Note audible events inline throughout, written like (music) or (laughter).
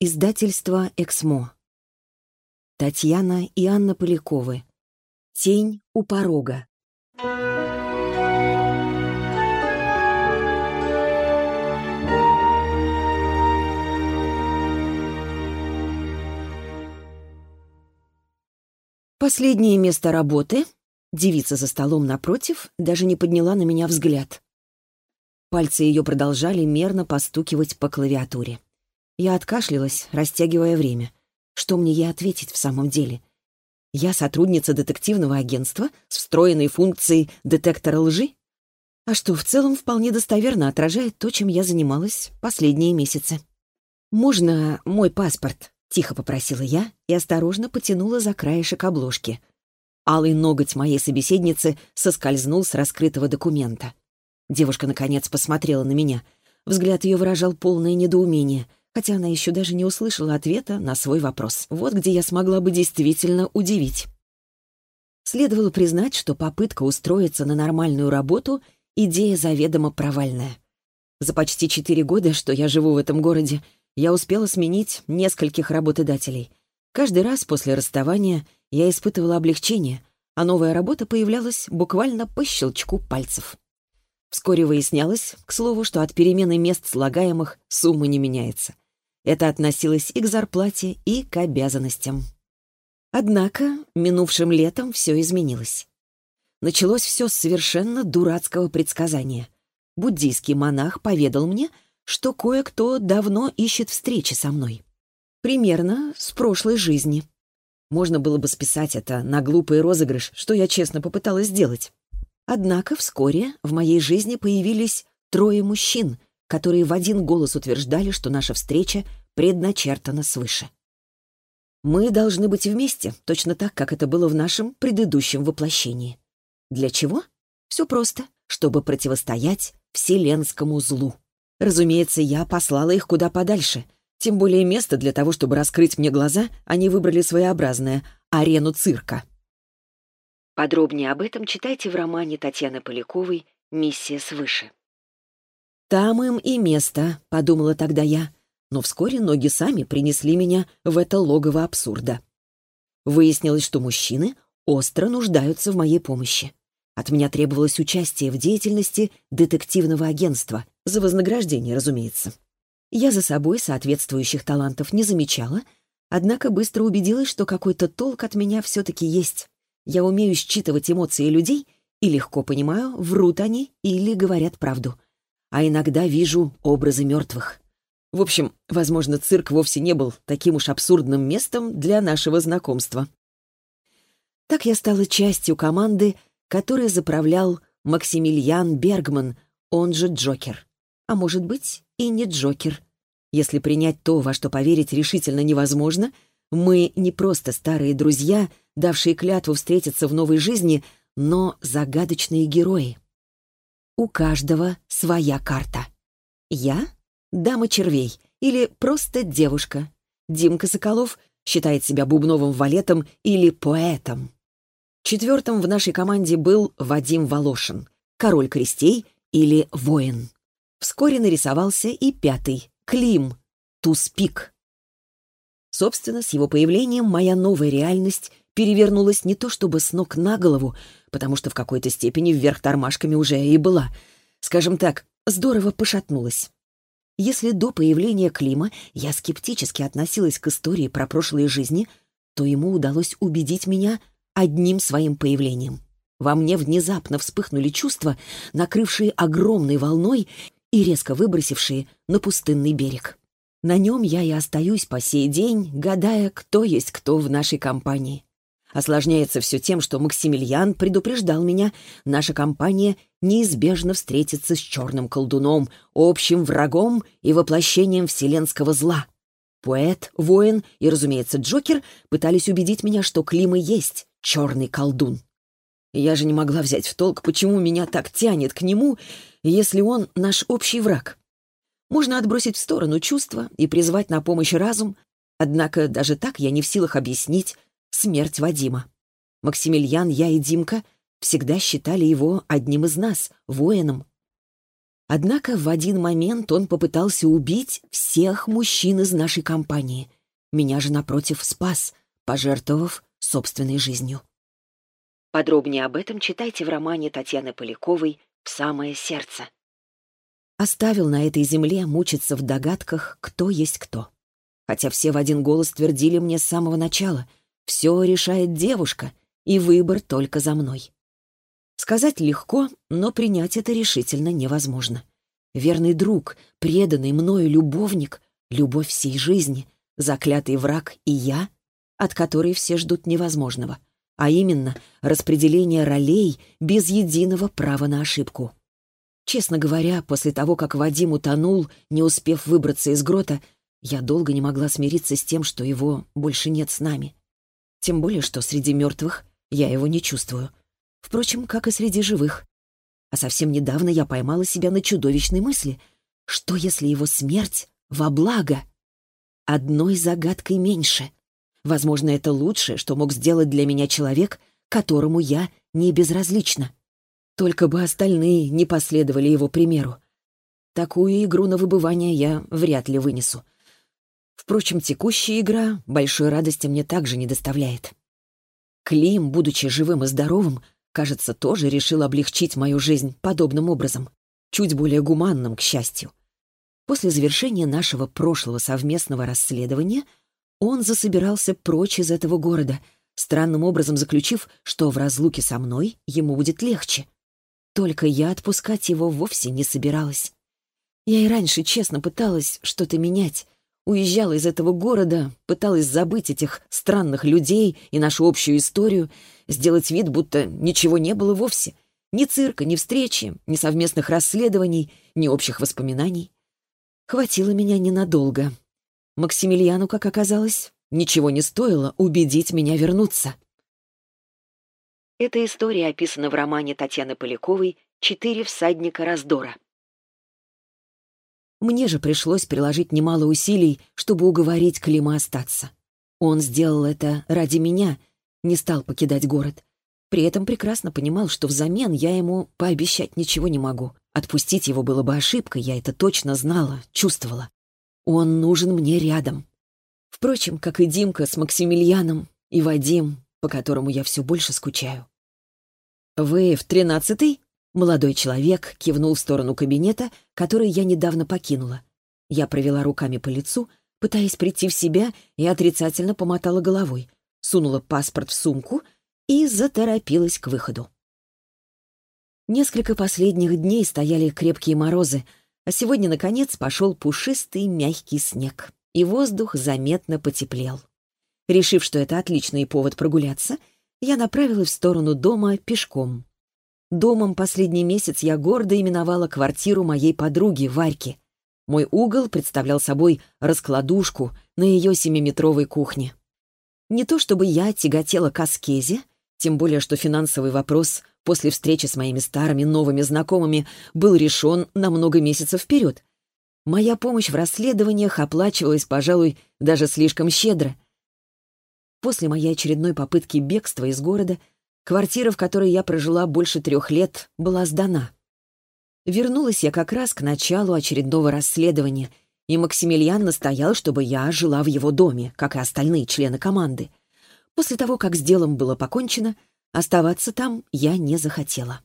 Издательство «Эксмо». Татьяна и Анна Поляковы. «Тень у порога». Последнее место работы. Девица за столом напротив даже не подняла на меня взгляд. Пальцы ее продолжали мерно постукивать по клавиатуре. Я откашлялась, растягивая время. Что мне ей ответить в самом деле? Я сотрудница детективного агентства с встроенной функцией детектора лжи? А что в целом вполне достоверно отражает то, чем я занималась последние месяцы. «Можно мой паспорт?» — тихо попросила я и осторожно потянула за краешек обложки. Алый ноготь моей собеседницы соскользнул с раскрытого документа. Девушка, наконец, посмотрела на меня. Взгляд ее выражал полное недоумение — хотя она еще даже не услышала ответа на свой вопрос. Вот где я смогла бы действительно удивить. Следовало признать, что попытка устроиться на нормальную работу — идея заведомо провальная. За почти четыре года, что я живу в этом городе, я успела сменить нескольких работодателей. Каждый раз после расставания я испытывала облегчение, а новая работа появлялась буквально по щелчку пальцев. Вскоре выяснялось, к слову, что от перемены мест слагаемых сумма не меняется. Это относилось и к зарплате, и к обязанностям. Однако минувшим летом все изменилось. Началось все с совершенно дурацкого предсказания. Буддийский монах поведал мне, что кое-кто давно ищет встречи со мной. Примерно с прошлой жизни. Можно было бы списать это на глупый розыгрыш, что я честно попыталась сделать. Однако вскоре в моей жизни появились трое мужчин, которые в один голос утверждали, что наша встреча предначертана свыше. Мы должны быть вместе, точно так, как это было в нашем предыдущем воплощении. Для чего? Все просто, чтобы противостоять вселенскому злу. Разумеется, я послала их куда подальше. Тем более место для того, чтобы раскрыть мне глаза, они выбрали своеобразное — арену цирка. Подробнее об этом читайте в романе Татьяны Поляковой «Миссия свыше». «Там им и место», — подумала тогда я. Но вскоре ноги сами принесли меня в это логово абсурда. Выяснилось, что мужчины остро нуждаются в моей помощи. От меня требовалось участие в деятельности детективного агентства, за вознаграждение, разумеется. Я за собой соответствующих талантов не замечала, однако быстро убедилась, что какой-то толк от меня все-таки есть. Я умею считывать эмоции людей и легко понимаю, врут они или говорят правду. А иногда вижу образы мертвых. В общем, возможно, цирк вовсе не был таким уж абсурдным местом для нашего знакомства. Так я стала частью команды, которой заправлял Максимилиан Бергман, он же Джокер. А может быть, и не Джокер. Если принять то, во что поверить решительно невозможно, мы не просто старые друзья — давшие клятву встретиться в новой жизни, но загадочные герои. У каждого своя карта. Я — дама червей или просто девушка. Димка Соколов считает себя бубновым валетом или поэтом. Четвертым в нашей команде был Вадим Волошин, король крестей или воин. Вскоре нарисовался и пятый — Клим, Туспик. Собственно, с его появлением моя новая реальность перевернулась не то чтобы с ног на голову, потому что в какой-то степени вверх тормашками уже и была. Скажем так, здорово пошатнулась. Если до появления Клима я скептически относилась к истории про прошлые жизни, то ему удалось убедить меня одним своим появлением. Во мне внезапно вспыхнули чувства, накрывшие огромной волной и резко выбросившие на пустынный берег. На нем я и остаюсь по сей день, гадая, кто есть кто в нашей компании. Осложняется все тем, что Максимилиан предупреждал меня, наша компания неизбежно встретится с черным колдуном, общим врагом и воплощением вселенского зла. Поэт, воин и, разумеется, Джокер пытались убедить меня, что Клим и есть черный колдун. Я же не могла взять в толк, почему меня так тянет к нему, если он наш общий враг. Можно отбросить в сторону чувства и призвать на помощь разум, однако даже так я не в силах объяснить, смерть Вадима. Максимилиан, я и Димка всегда считали его одним из нас, воином. Однако в один момент он попытался убить всех мужчин из нашей компании. Меня же, напротив, спас, пожертвовав собственной жизнью. Подробнее об этом читайте в романе Татьяны Поляковой «В самое сердце». Оставил на этой земле мучиться в догадках, кто есть кто. Хотя все в один голос твердили мне с самого начала «все решает девушка, и выбор только за мной». Сказать легко, но принять это решительно невозможно. Верный друг, преданный мною любовник, любовь всей жизни, заклятый враг и я, от которой все ждут невозможного, а именно распределение ролей без единого права на ошибку. Честно говоря, после того, как Вадим утонул, не успев выбраться из грота, я долго не могла смириться с тем, что его больше нет с нами. Тем более, что среди мертвых я его не чувствую. Впрочем, как и среди живых. А совсем недавно я поймала себя на чудовищной мысли. Что, если его смерть во благо? Одной загадкой меньше. Возможно, это лучшее, что мог сделать для меня человек, которому я не безразлична. Только бы остальные не последовали его примеру. Такую игру на выбывание я вряд ли вынесу. Впрочем, текущая игра большой радости мне также не доставляет. Клим, будучи живым и здоровым, кажется, тоже решил облегчить мою жизнь подобным образом, чуть более гуманным, к счастью. После завершения нашего прошлого совместного расследования он засобирался прочь из этого города, странным образом заключив, что в разлуке со мной ему будет легче. Только я отпускать его вовсе не собиралась. Я и раньше честно пыталась что-то менять, уезжала из этого города, пыталась забыть этих странных людей и нашу общую историю, сделать вид, будто ничего не было вовсе. Ни цирка, ни встречи, ни совместных расследований, ни общих воспоминаний. Хватило меня ненадолго. Максимилиану, как оказалось, ничего не стоило убедить меня вернуться. Эта история описана в романе Татьяны Поляковой «Четыре всадника раздора». Мне же пришлось приложить немало усилий, чтобы уговорить Клима остаться. Он сделал это ради меня, не стал покидать город. При этом прекрасно понимал, что взамен я ему пообещать ничего не могу. Отпустить его было бы ошибкой, я это точно знала, чувствовала. Он нужен мне рядом. Впрочем, как и Димка с Максимилианом, и Вадим, по которому я все больше скучаю. «Вы в тринадцатый?» Молодой человек кивнул в сторону кабинета, который я недавно покинула. Я провела руками по лицу, пытаясь прийти в себя, и отрицательно помотала головой, сунула паспорт в сумку и заторопилась к выходу. Несколько последних дней стояли крепкие морозы, а сегодня, наконец, пошел пушистый мягкий снег, и воздух заметно потеплел. Решив, что это отличный повод прогуляться, я направилась в сторону дома пешком. Домом последний месяц я гордо именовала квартиру моей подруги Варьки. Мой угол представлял собой раскладушку на ее семиметровой кухне. Не то чтобы я тяготела к аскезе, тем более что финансовый вопрос после встречи с моими старыми новыми знакомыми был решен на много месяцев вперед. Моя помощь в расследованиях оплачивалась, пожалуй, даже слишком щедро. После моей очередной попытки бегства из города — Квартира, в которой я прожила больше трех лет, была сдана. Вернулась я как раз к началу очередного расследования, и Максимилиан настоял, чтобы я жила в его доме, как и остальные члены команды. После того, как с делом было покончено, оставаться там я не захотела.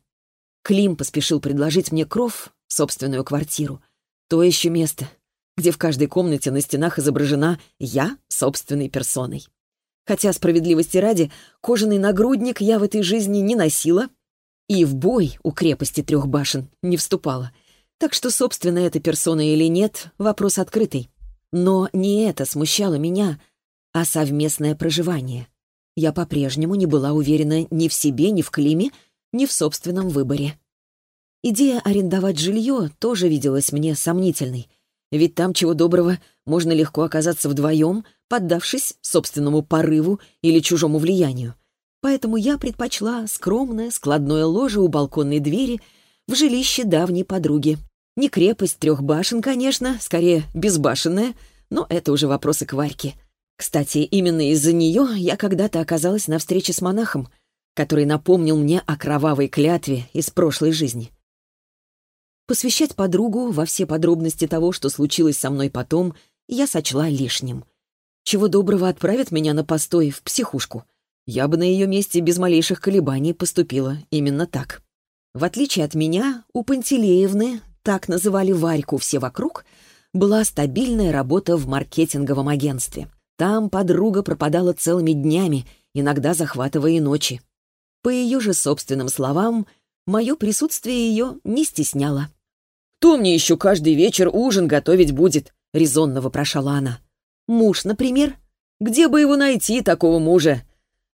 Клим поспешил предложить мне кров, собственную квартиру. То еще место, где в каждой комнате на стенах изображена я собственной персоной. Хотя, справедливости ради, кожаный нагрудник я в этой жизни не носила и в бой у крепости трех башен не вступала. Так что, собственно, эта персона или нет, вопрос открытый. Но не это смущало меня, а совместное проживание. Я по-прежнему не была уверена ни в себе, ни в Климе, ни в собственном выборе. Идея арендовать жилье тоже виделась мне сомнительной, ведь там, чего доброго, можно легко оказаться вдвоем, поддавшись собственному порыву или чужому влиянию. Поэтому я предпочла скромное складное ложе у балконной двери в жилище давней подруги. Не крепость трех башен, конечно, скорее безбашенная, но это уже вопросы к Варьке. Кстати, именно из-за нее я когда-то оказалась на встрече с монахом, который напомнил мне о кровавой клятве из прошлой жизни. Посвящать подругу во все подробности того, что случилось со мной потом, я сочла лишним. Чего доброго отправят меня на постой в психушку. Я бы на ее месте без малейших колебаний поступила именно так. В отличие от меня, у Пантелеевны, так называли Варьку все вокруг, была стабильная работа в маркетинговом агентстве. Там подруга пропадала целыми днями, иногда захватывая ночи. По ее же собственным словам, мое присутствие ее не стесняло. «Кто мне еще каждый вечер ужин готовить будет?» — резонно вопрошала она. «Муж, например? Где бы его найти, такого мужа?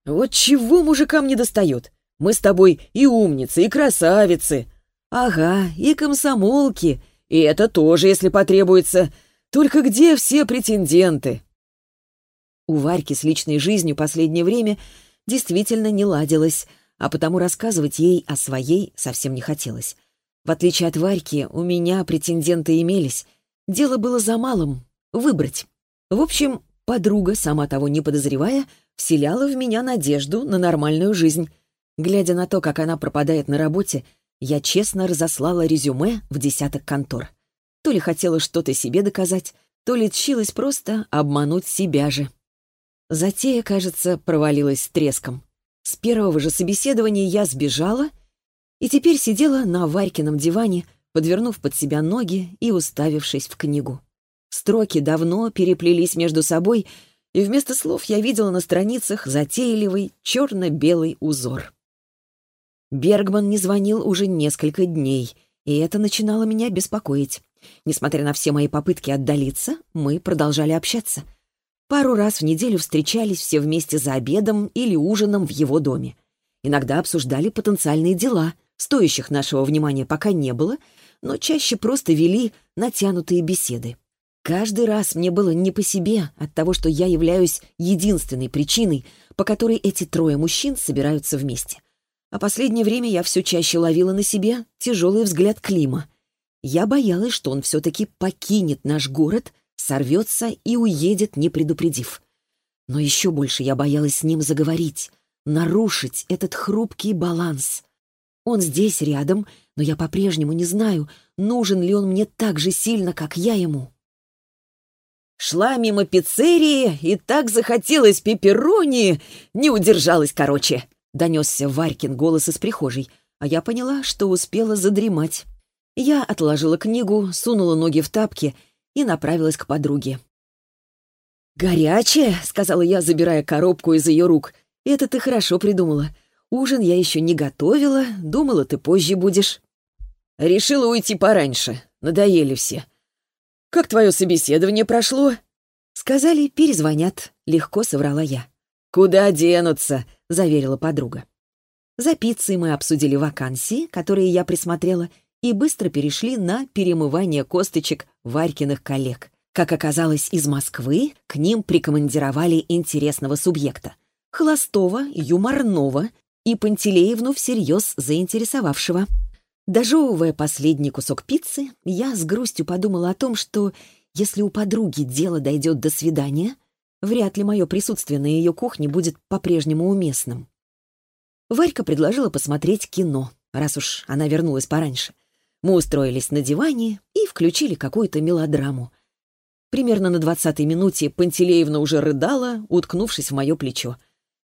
Вот чего мужикам не достает? Мы с тобой и умницы, и красавицы. Ага, и комсомолки. И это тоже, если потребуется. Только где все претенденты?» У Варьки с личной жизнью последнее время действительно не ладилось, а потому рассказывать ей о своей совсем не хотелось. В отличие от Варьки, у меня претенденты имелись. Дело было за малым — выбрать. В общем, подруга, сама того не подозревая, вселяла в меня надежду на нормальную жизнь. Глядя на то, как она пропадает на работе, я честно разослала резюме в десяток контор. То ли хотела что-то себе доказать, то ли тщилась просто обмануть себя же. Затея, кажется, провалилась с треском. С первого же собеседования я сбежала и теперь сидела на Варькином диване, подвернув под себя ноги и уставившись в книгу. Строки давно переплелись между собой, и вместо слов я видела на страницах затейливый черно-белый узор. Бергман не звонил уже несколько дней, и это начинало меня беспокоить. Несмотря на все мои попытки отдалиться, мы продолжали общаться. Пару раз в неделю встречались все вместе за обедом или ужином в его доме. Иногда обсуждали потенциальные дела, стоящих нашего внимания пока не было, но чаще просто вели натянутые беседы. Каждый раз мне было не по себе от того, что я являюсь единственной причиной, по которой эти трое мужчин собираются вместе. А последнее время я все чаще ловила на себе тяжелый взгляд Клима. Я боялась, что он все-таки покинет наш город, сорвется и уедет, не предупредив. Но еще больше я боялась с ним заговорить, нарушить этот хрупкий баланс. Он здесь, рядом, но я по-прежнему не знаю, нужен ли он мне так же сильно, как я ему. Шла мимо пиццерии, и так захотелось пепперони, не удержалась, короче. Донесся Варькин голос из прихожей, а я поняла, что успела задремать. Я отложила книгу, сунула ноги в тапки и направилась к подруге. «Горячее», — сказала я, забирая коробку из ее рук. «Это ты хорошо придумала. Ужин я еще не готовила, думала, ты позже будешь». «Решила уйти пораньше. Надоели все. «Как твое собеседование прошло?» «Сказали, перезвонят», — легко соврала я. «Куда денутся?» — заверила подруга. За пиццей мы обсудили вакансии, которые я присмотрела, и быстро перешли на перемывание косточек Варькиных коллег. Как оказалось, из Москвы к ним прикомандировали интересного субъекта. Холостого, юморного и Пантелеевну всерьез заинтересовавшего. Дожевывая последний кусок пиццы, я с грустью подумала о том, что если у подруги дело дойдет до свидания, вряд ли мое присутствие на ее кухне будет по-прежнему уместным. Варька предложила посмотреть кино, раз уж она вернулась пораньше. Мы устроились на диване и включили какую-то мелодраму. Примерно на двадцатой минуте Пантелеевна уже рыдала, уткнувшись в мое плечо.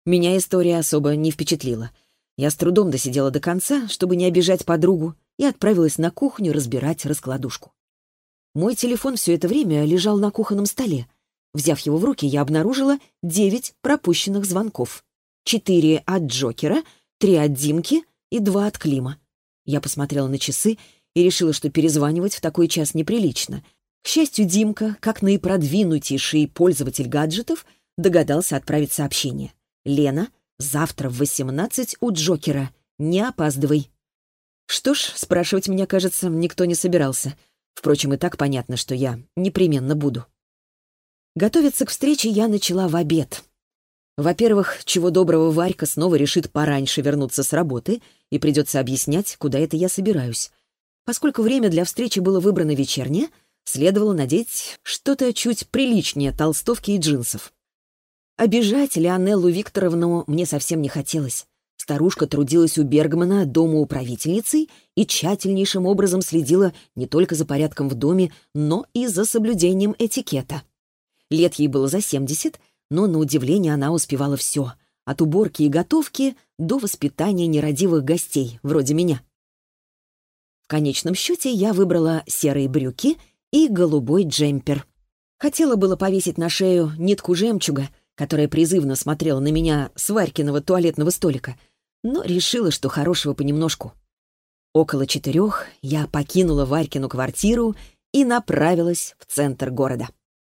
Меня история особо не впечатлила — я с трудом досидела до конца, чтобы не обижать подругу, и отправилась на кухню разбирать раскладушку. Мой телефон все это время лежал на кухонном столе. Взяв его в руки, я обнаружила девять пропущенных звонков. Четыре от Джокера, три от Димки и два от Клима. Я посмотрела на часы и решила, что перезванивать в такой час неприлично. К счастью, Димка, как наипродвинутейший пользователь гаджетов, догадался отправить сообщение. «Лена, Завтра в восемнадцать у Джокера. Не опаздывай. Что ж, спрашивать меня, кажется, никто не собирался. Впрочем, и так понятно, что я непременно буду. Готовиться к встрече я начала в обед. Во-первых, чего доброго Варька снова решит пораньше вернуться с работы и придется объяснять, куда это я собираюсь. Поскольку время для встречи было выбрано вечернее, следовало надеть что-то чуть приличнее толстовки и джинсов. Обижать Леонеллу Викторовну мне совсем не хотелось. Старушка трудилась у Бергмана домоуправительницей и тщательнейшим образом следила не только за порядком в доме, но и за соблюдением этикета. Лет ей было за 70, но на удивление она успевала все, от уборки и готовки до воспитания нерадивых гостей, вроде меня. В конечном счете я выбрала серые брюки и голубой джемпер. Хотела было повесить на шею нитку жемчуга, которая призывно смотрела на меня с Варькиного туалетного столика, но решила, что хорошего понемножку. Около четырех я покинула Варькину квартиру и направилась в центр города.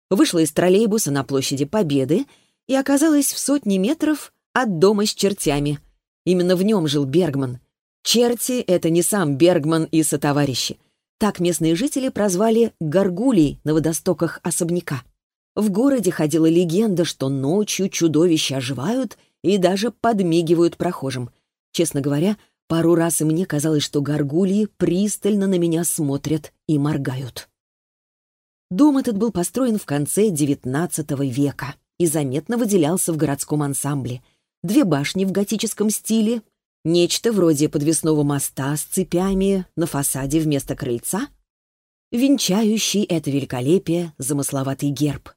Вышла из троллейбуса на площади Победы и оказалась в сотне метров от дома с чертями. Именно в нем жил Бергман. Черти — это не сам Бергман и сотоварищи. Так местные жители прозвали горгулей на водостоках особняка. В городе ходила легенда, что ночью чудовища оживают и даже подмигивают прохожим. Честно говоря, пару раз и мне казалось, что горгульи пристально на меня смотрят и моргают. Дом этот был построен в конце XIX века и заметно выделялся в городском ансамбле. Две башни в готическом стиле, нечто вроде подвесного моста с цепями на фасаде вместо крыльца, венчающий это великолепие замысловатый герб.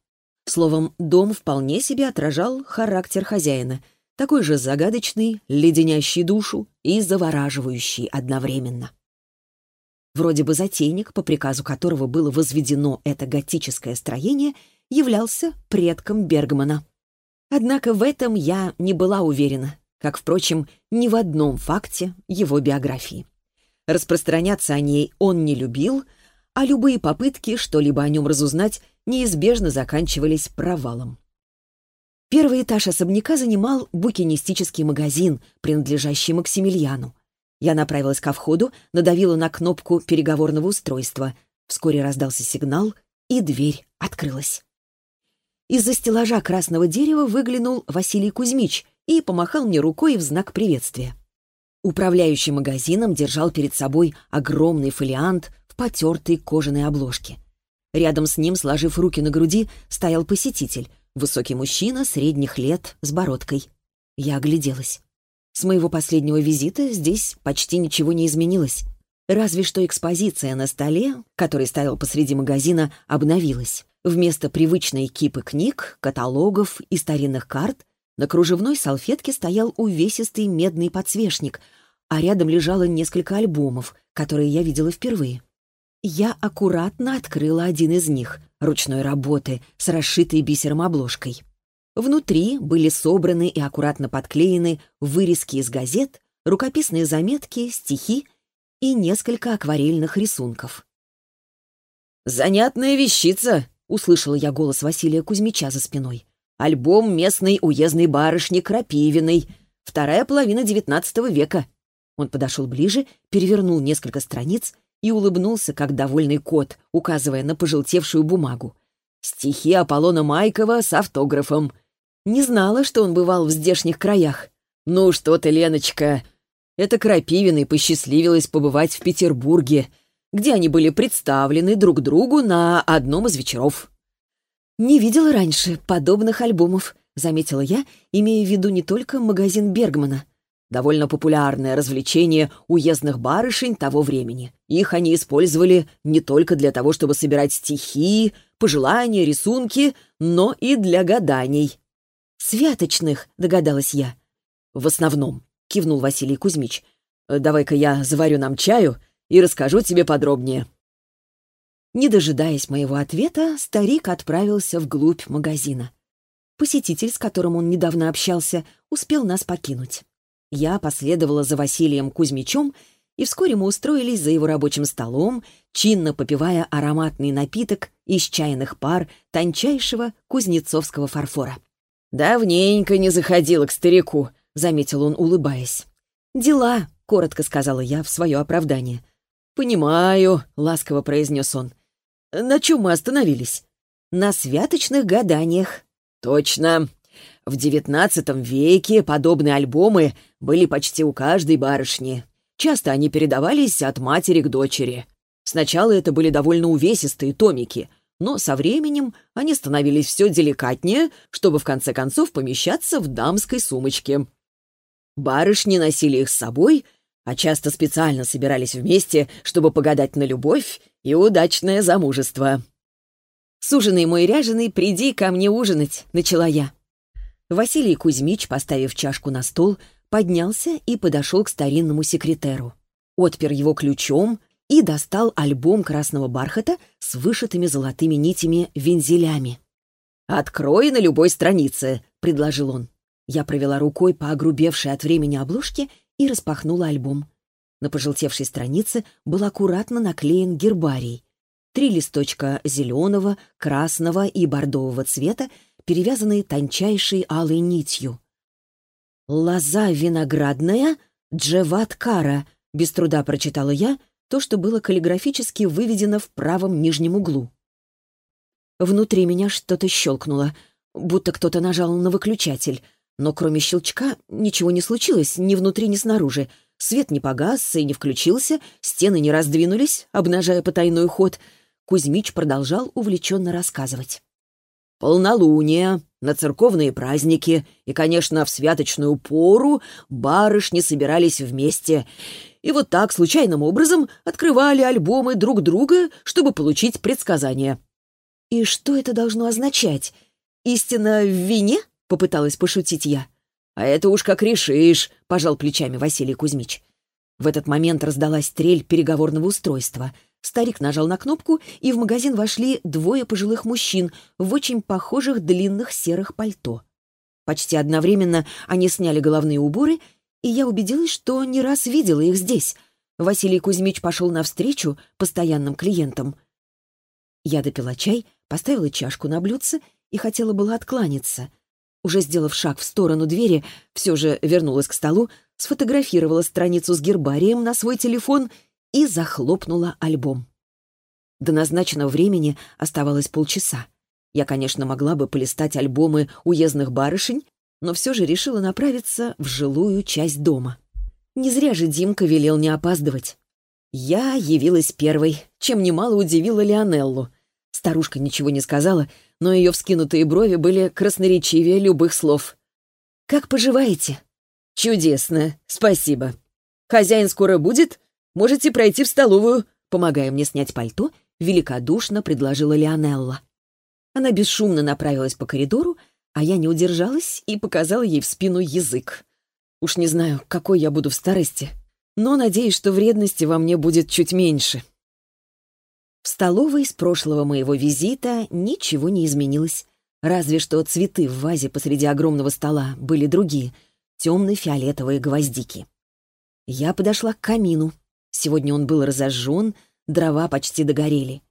Словом, дом вполне себе отражал характер хозяина, такой же загадочный, леденящий душу и завораживающий одновременно. Вроде бы затейник, по приказу которого было возведено это готическое строение, являлся предком Бергмана. Однако в этом я не была уверена, как, впрочем, ни в одном факте его биографии. Распространяться о ней он не любил, а любые попытки что-либо о нем разузнать неизбежно заканчивались провалом. Первый этаж особняка занимал букинистический магазин, принадлежащий Максимилиану. Я направилась ко входу, надавила на кнопку переговорного устройства. Вскоре раздался сигнал, и дверь открылась. Из-за стеллажа красного дерева выглянул Василий Кузьмич и помахал мне рукой в знак приветствия. Управляющий магазином держал перед собой огромный фолиант в потертой кожаной обложке. Рядом с ним, сложив руки на груди, стоял посетитель, высокий мужчина средних лет с бородкой. Я огляделась. С моего последнего визита здесь почти ничего не изменилось. Разве что экспозиция на столе, который стоял посреди магазина, обновилась. Вместо привычной кипы книг, каталогов и старинных карт на кружевной салфетке стоял увесистый медный подсвечник, а рядом лежало несколько альбомов, которые я видела впервые. Я аккуратно открыла один из них, ручной работы, с расшитой бисером обложкой. Внутри были собраны и аккуратно подклеены вырезки из газет, рукописные заметки, стихи и несколько акварельных рисунков. «Занятная вещица!» — услышала я голос Василия Кузьмича за спиной. «Альбом местной уездной барышни Крапивиной. Вторая половина XIX века». Он подошел ближе, перевернул несколько страниц и улыбнулся, как довольный кот, указывая на пожелтевшую бумагу. «Стихи Аполлона Майкова с автографом. Не знала, что он бывал в здешних краях. Ну что ты, Леночка, это Крапивиной посчастливилось побывать в Петербурге, где они были представлены друг другу на одном из вечеров. «Не видела раньше подобных альбомов», — заметила я, имея в виду не только магазин Бергмана. Довольно популярное развлечение уездных барышень того времени. Их они использовали не только для того, чтобы собирать стихи, пожелания, рисунки, но и для гаданий. «Святочных», — догадалась я. «В основном», — кивнул Василий Кузьмич. «Давай-ка я заварю нам чаю и расскажу тебе подробнее». Не дожидаясь моего ответа, старик отправился вглубь магазина. Посетитель, с которым он недавно общался, успел нас покинуть. Я последовала за Василием Кузьмичом, и вскоре мы устроились за его рабочим столом, чинно попивая ароматный напиток из чайных пар тончайшего кузнецовского фарфора. «Давненько не заходила к старику», — заметил он, улыбаясь. «Дела», — коротко сказала я в свое оправдание. «Понимаю», — ласково произнес он. «На чем мы остановились?» «На святочных гаданиях». «Точно. В девятнадцатом веке подобные альбомы были почти у каждой барышни. Часто они передавались от матери к дочери. Сначала это были довольно увесистые томики — но со временем они становились все деликатнее, чтобы в конце концов помещаться в дамской сумочке. Барышни носили их с собой, а часто специально собирались вместе, чтобы погадать на любовь и удачное замужество. «Суженый мой ряженый, приди ко мне ужинать», — начала я. Василий Кузьмич, поставив чашку на стол, поднялся и подошел к старинному секретеру. Отпер его ключом и достал альбом красного бархата с вышитыми золотыми нитями-вензелями. «Открой на любой странице», — предложил он. Я провела рукой по огрубевшей от времени обложке и распахнула альбом. На пожелтевшей странице был аккуратно наклеен гербарий. Три листочка зеленого, красного и бордового цвета, перевязанные тончайшей алой нитью. «Лоза виноградная, Джеваткара», — без труда прочитала я то, что было каллиграфически выведено в правом нижнем углу. Внутри меня что-то щелкнуло, будто кто-то нажал на выключатель. Но кроме щелчка ничего не случилось ни внутри, ни снаружи. Свет не погас и не включился, стены не раздвинулись, обнажая потайной ход. Кузьмич продолжал увлеченно рассказывать. «Полнолуние, на церковные праздники и, конечно, в святочную пору барышни собирались вместе. И вот так, случайным образом, открывали альбомы друг друга, чтобы получить предсказания. «И что это должно означать? Истина в вине?» — попыталась пошутить я. «А это уж как решишь», — пожал плечами Василий Кузьмич. В этот момент раздалась трель переговорного устройства. Старик нажал на кнопку, и в магазин вошли двое пожилых мужчин в очень похожих длинных серых пальто. Почти одновременно они сняли головные уборы, и я убедилась, что не раз видела их здесь. Василий Кузьмич пошел навстречу постоянным клиентам. Я допила чай, поставила чашку на блюдце и хотела было откланяться. Уже сделав шаг в сторону двери, все же вернулась к столу, сфотографировала страницу с гербарием на свой телефон и захлопнула альбом. До назначенного времени оставалось полчаса. Я, конечно, могла бы полистать альбомы уездных барышень, но все же решила направиться в жилую часть дома. Не зря же Димка велел не опаздывать. Я явилась первой, чем немало удивила Лионеллу — Старушка ничего не сказала, но ее вскинутые брови были красноречивее любых слов. «Как поживаете?» «Чудесно, спасибо. Хозяин скоро будет? Можете пройти в столовую», помогая мне снять пальто, великодушно предложила Лионелла. Она бесшумно направилась по коридору, а я не удержалась и показала ей в спину язык. Уж не знаю, какой я буду в старости, но надеюсь, что вредности во мне будет чуть меньше. В столовой с прошлого моего визита ничего не изменилось. Разве что цветы в вазе посреди огромного стола были другие, темно-фиолетовые гвоздики. Я подошла к камину. Сегодня он был разожжен, дрова почти догорели.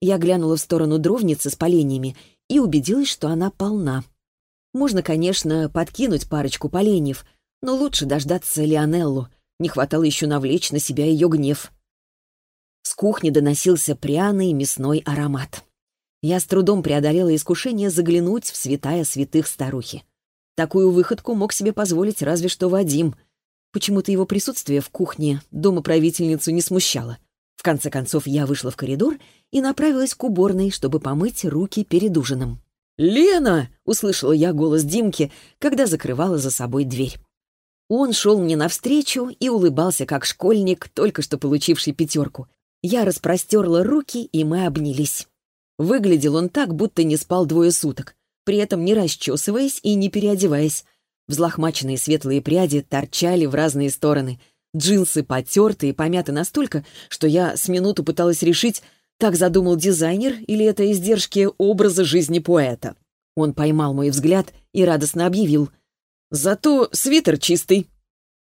Я глянула в сторону дровницы с поленьями и убедилась, что она полна. Можно, конечно, подкинуть парочку поленьев, но лучше дождаться Лионеллу. Не хватало еще навлечь на себя ее гнев. С кухни доносился пряный мясной аромат. Я с трудом преодолела искушение заглянуть в святая святых старухи. Такую выходку мог себе позволить разве что Вадим. Почему-то его присутствие в кухне дома правительницу не смущало. В конце концов, я вышла в коридор и направилась к уборной, чтобы помыть руки перед ужином. «Лена!» — услышала я голос Димки, когда закрывала за собой дверь. Он шел мне навстречу и улыбался, как школьник, только что получивший пятерку. Я распростерла руки, и мы обнялись. Выглядел он так, будто не спал двое суток, при этом не расчесываясь и не переодеваясь. Взлохмаченные светлые пряди торчали в разные стороны. Джинсы потертые, помяты настолько, что я с минуту пыталась решить, так задумал дизайнер или это издержки образа жизни поэта. Он поймал мой взгляд и радостно объявил. «Зато свитер чистый».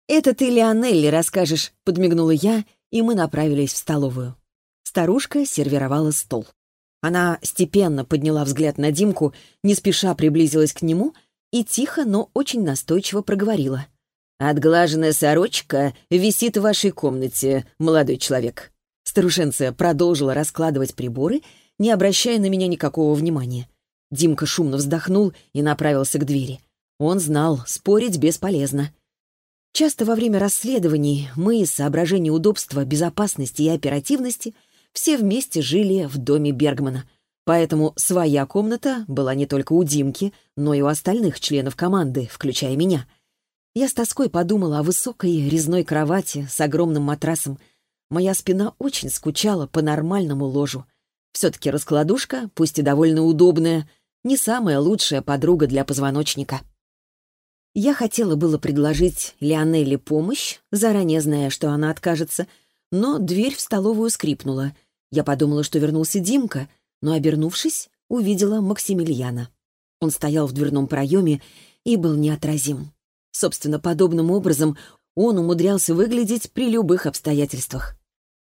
«Это ты Лионелли расскажешь», — подмигнула я и мы направились в столовую. Старушка сервировала стол. Она степенно подняла взгляд на Димку, не спеша приблизилась к нему и тихо, но очень настойчиво проговорила. «Отглаженная сорочка висит в вашей комнате, молодой человек». Старушенция продолжила раскладывать приборы, не обращая на меня никакого внимания. Димка шумно вздохнул и направился к двери. Он знал, спорить бесполезно. Часто во время расследований мы из соображений удобства, безопасности и оперативности все вместе жили в доме Бергмана. Поэтому своя комната была не только у Димки, но и у остальных членов команды, включая меня. Я с тоской подумала о высокой резной кровати с огромным матрасом. Моя спина очень скучала по нормальному ложу. Все-таки раскладушка, пусть и довольно удобная, не самая лучшая подруга для позвоночника. Я хотела было предложить Лионелле помощь, заранее зная, что она откажется, но дверь в столовую скрипнула. Я подумала, что вернулся Димка, но, обернувшись, увидела Максимилиана. Он стоял в дверном проеме и был неотразим. Собственно, подобным образом он умудрялся выглядеть при любых обстоятельствах.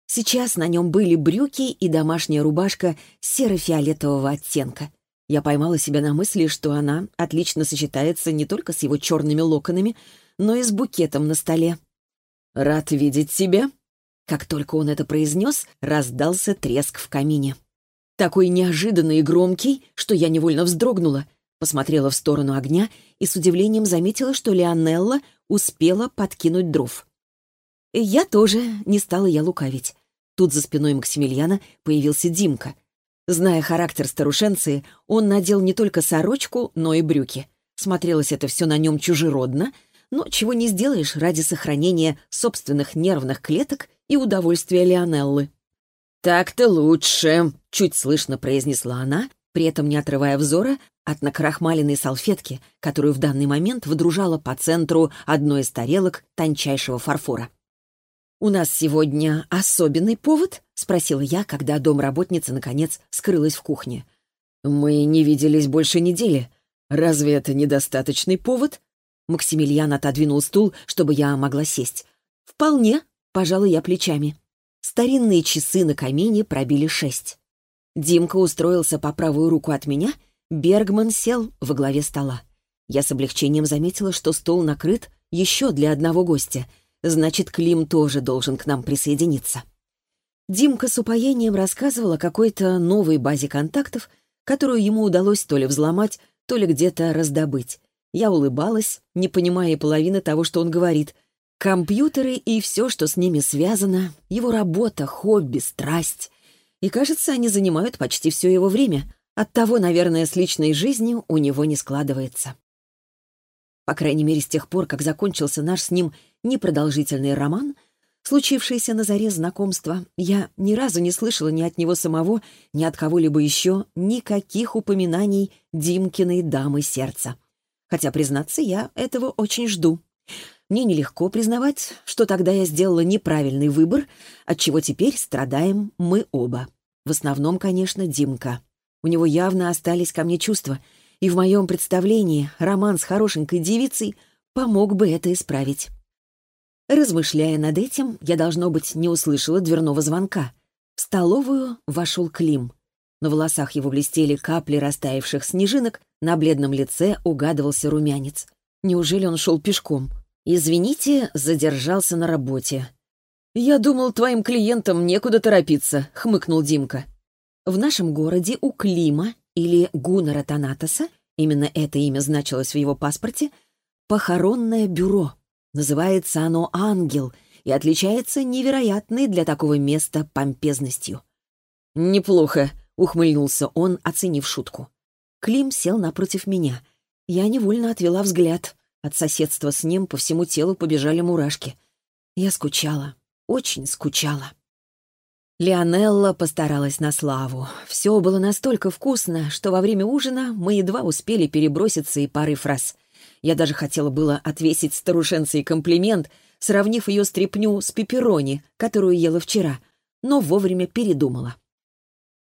Сейчас на нем были брюки и домашняя рубашка серо-фиолетового оттенка. Я поймала себя на мысли, что она отлично сочетается не только с его черными локонами, но и с букетом на столе. «Рад видеть тебя!» Как только он это произнес, раздался треск в камине. Такой неожиданный и громкий, что я невольно вздрогнула, посмотрела в сторону огня и с удивлением заметила, что Леонелла успела подкинуть дров. Я тоже не стала я лукавить. Тут за спиной Максимилиана появился Димка. Зная характер старушенции, он надел не только сорочку, но и брюки. Смотрелось это все на нем чужеродно, но чего не сделаешь ради сохранения собственных нервных клеток и удовольствия Леонеллы. «Так-то лучше», — чуть слышно произнесла она, при этом не отрывая взора от накрахмаленной салфетки, которую в данный момент выдружала по центру одной из тарелок тончайшего фарфора. «У нас сегодня особенный повод?» — спросила я, когда домработница, наконец, скрылась в кухне. «Мы не виделись больше недели. Разве это недостаточный повод?» Максимилиан отодвинул стул, чтобы я могла сесть. «Вполне», — пожала я плечами. Старинные часы на камине пробили шесть. Димка устроился по правую руку от меня, Бергман сел во главе стола. Я с облегчением заметила, что стол накрыт еще для одного гостя. Значит, Клим тоже должен к нам присоединиться. Димка с упоением рассказывал о какой-то новой базе контактов, которую ему удалось то ли взломать, то ли где-то раздобыть. Я улыбалась, не понимая половины того, что он говорит. Компьютеры и все, что с ними связано, его работа, хобби, страсть. И, кажется, они занимают почти все его время. Оттого, наверное, с личной жизнью у него не складывается. По крайней мере, с тех пор, как закончился наш с ним непродолжительный роман, случившийся на заре знакомства, я ни разу не слышала ни от него самого, ни от кого-либо еще никаких упоминаний Димкиной дамы сердца. Хотя, признаться, я этого очень жду. Мне нелегко признавать, что тогда я сделала неправильный выбор, от чего теперь страдаем мы оба. В основном, конечно, Димка. У него явно остались ко мне чувства, и в моем представлении роман с хорошенькой девицей помог бы это исправить. Размышляя над этим, я, должно быть, не услышала дверного звонка. В столовую вошел Клим. На волосах его блестели капли растаявших снежинок, на бледном лице угадывался румянец. Неужели он шел пешком? «Извините, задержался на работе. «Я думал, твоим клиентам некуда торопиться», — хмыкнул Димка. В нашем городе у Клима или Гуннера Танатоса, именно это имя значилось в его паспорте, похоронное бюро. Называется оно «Ангел» и отличается невероятной для такого места помпезностью. «Неплохо», — ухмыльнулся он, оценив шутку. Клим сел напротив меня. Я невольно отвела взгляд. От соседства с ним по всему телу побежали мурашки. Я скучала. Очень скучала. Леонелла постаралась на славу. Все было настолько вкусно, что во время ужина мы едва успели переброситься и пары фраз. Я даже хотела было отвесить старушенце комплимент, сравнив ее стряпню с пепперони, которую ела вчера, но вовремя передумала.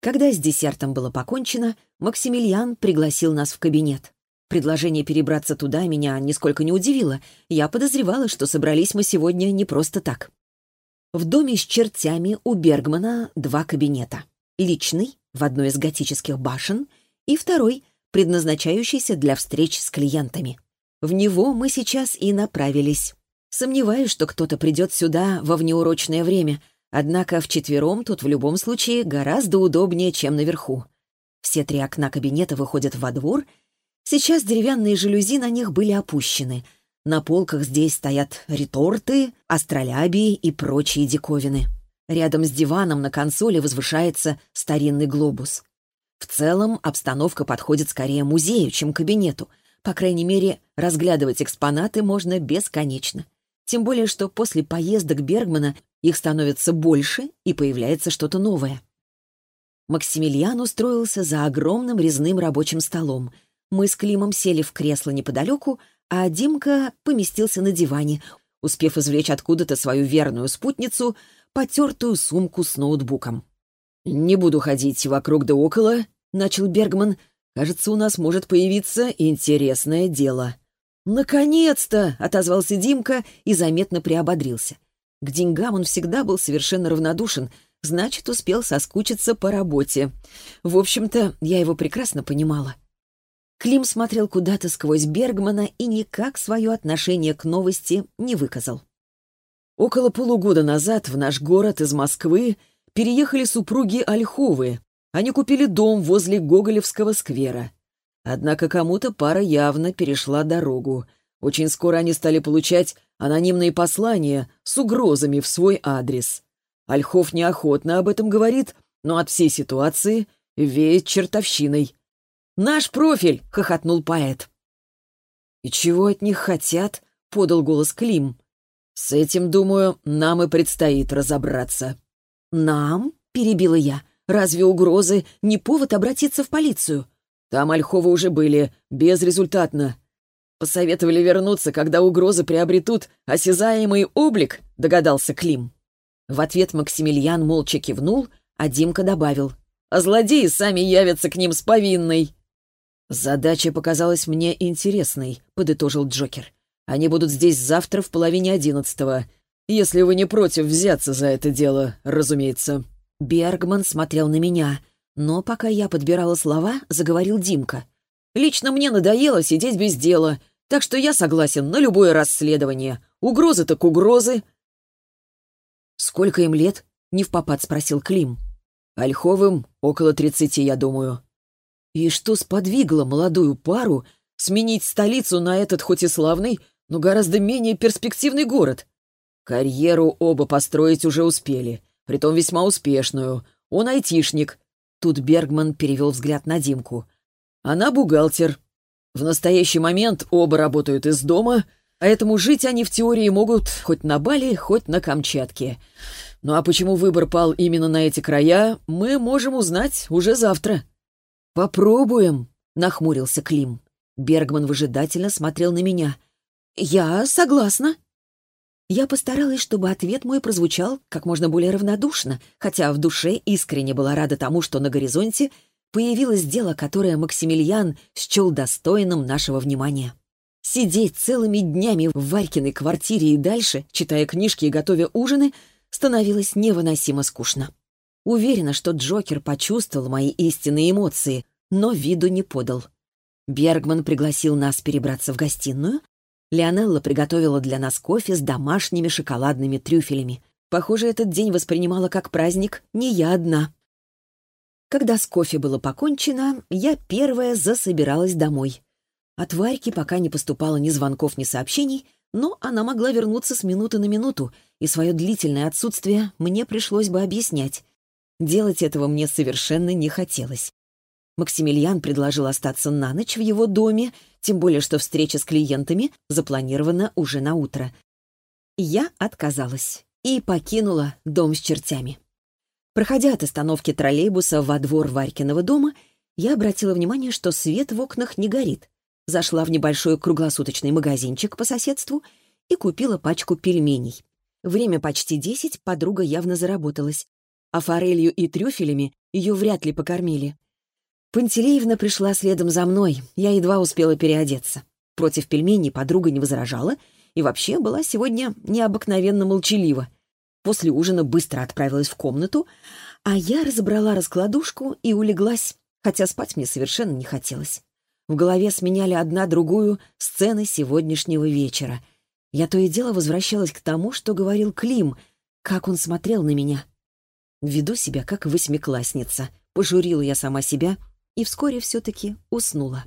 Когда с десертом было покончено, Максимилиан пригласил нас в кабинет. Предложение перебраться туда меня нисколько не удивило. Я подозревала, что собрались мы сегодня не просто так. В доме с чертями у Бергмана два кабинета. Личный, в одной из готических башен, и второй, предназначающийся для встреч с клиентами. В него мы сейчас и направились. Сомневаюсь, что кто-то придет сюда во внеурочное время, однако вчетвером тут в любом случае гораздо удобнее, чем наверху. Все три окна кабинета выходят во двор. Сейчас деревянные жалюзи на них были опущены — на полках здесь стоят реторты, астролябии и прочие диковины. Рядом с диваном на консоли возвышается старинный глобус. В целом обстановка подходит скорее музею, чем кабинету, По крайней мере, разглядывать экспонаты можно бесконечно. Тем более, что после поездок Бергмана их становится больше и появляется что-то новое. Максимилиан устроился за огромным резным рабочим столом. Мы с Климом сели в кресло неподалеку, а Димка поместился на диване, успев извлечь откуда-то свою верную спутницу, потертую сумку с ноутбуком. «Не буду ходить вокруг да около», — начал Бергман. «Кажется, у нас может появиться интересное дело». «Наконец-то!» — отозвался Димка и заметно приободрился. К деньгам он всегда был совершенно равнодушен, значит, успел соскучиться по работе. В общем-то, я его прекрасно понимала. Клим смотрел куда-то сквозь Бергмана и никак свое отношение к новости не выказал. Около полугода назад в наш город из Москвы переехали супруги Ольховы. Они купили дом возле Гоголевского сквера. Однако кому-то пара явно перешла дорогу. Очень скоро они стали получать анонимные послания с угрозами в свой адрес. Ольхов неохотно об этом говорит, но от всей ситуации веет чертовщиной. «Наш профиль!» — хохотнул поэт. «И чего от них хотят?» — подал голос Клим. «С этим, думаю, нам и предстоит разобраться». «Нам?» — перебила я. «Разве угрозы не повод обратиться в полицию?» «Там Ольховы уже были, безрезультатно. Посоветовали вернуться, когда угрозы приобретут осязаемый облик», — догадался Клим. В ответ Максимилиан молча кивнул, а Димка добавил. «А злодеи сами явятся к ним с повинной». «Задача показалась мне интересной», — подытожил Джокер. «Они будут здесь завтра в половине одиннадцатого. Если вы не против взяться за это дело, разумеется». Бергман смотрел на меня, но пока я подбирала слова, заговорил Димка. «Лично мне надоело сидеть без дела, так что я согласен на любое расследование. Угрозы так угрозы». «Сколько им лет?» — не в попад спросил Клим. «Ольховым около тридцати, я думаю». И что сподвигло молодую пару сменить столицу на этот хоть и славный, но гораздо менее перспективный город? Карьеру оба построить уже успели, притом весьма успешную. Он айтишник. Тут Бергман перевел взгляд на Димку. Она бухгалтер. В настоящий момент оба работают из дома, поэтому жить они в теории могут хоть на Бали, хоть на Камчатке. Ну а почему выбор пал именно на эти края, мы можем узнать уже завтра. «Попробуем», — нахмурился Клим. Бергман выжидательно смотрел на меня. «Я согласна». Я постаралась, чтобы ответ мой прозвучал как можно более равнодушно, хотя в душе искренне была рада тому, что на горизонте появилось дело, которое Максимилиан счел достойным нашего внимания. Сидеть целыми днями в Варькиной квартире и дальше, читая книжки и готовя ужины, становилось невыносимо скучно. Уверена, что Джокер почувствовал мои истинные эмоции, но виду не подал. Бергман пригласил нас перебраться в гостиную. Леонелла приготовила для нас кофе с домашними шоколадными трюфелями. Похоже, этот день воспринимала как праздник не я одна. Когда с кофе было покончено, я первая засобиралась домой. От Варьки пока не поступало ни звонков, ни сообщений, но она могла вернуться с минуты на минуту, и свое длительное отсутствие мне пришлось бы объяснять. Делать этого мне совершенно не хотелось. Максимилиан предложил остаться на ночь в его доме, тем более что встреча с клиентами запланирована уже на утро. Я отказалась и покинула дом с чертями. Проходя от остановки троллейбуса во двор Варькиного дома, я обратила внимание, что свет в окнах не горит. Зашла в небольшой круглосуточный магазинчик по соседству и купила пачку пельменей. Время почти десять, подруга явно заработалась а форелью и трюфелями ее вряд ли покормили. Пантелеевна пришла следом за мной, я едва успела переодеться. Против пельменей подруга не возражала и вообще была сегодня необыкновенно молчалива. После ужина быстро отправилась в комнату, а я разобрала раскладушку и улеглась, хотя спать мне совершенно не хотелось. В голове сменяли одна другую сцены сегодняшнего вечера. Я то и дело возвращалась к тому, что говорил Клим, как он смотрел на меня — Веду себя как восьмиклассница. Пожурила я сама себя и вскоре все-таки уснула.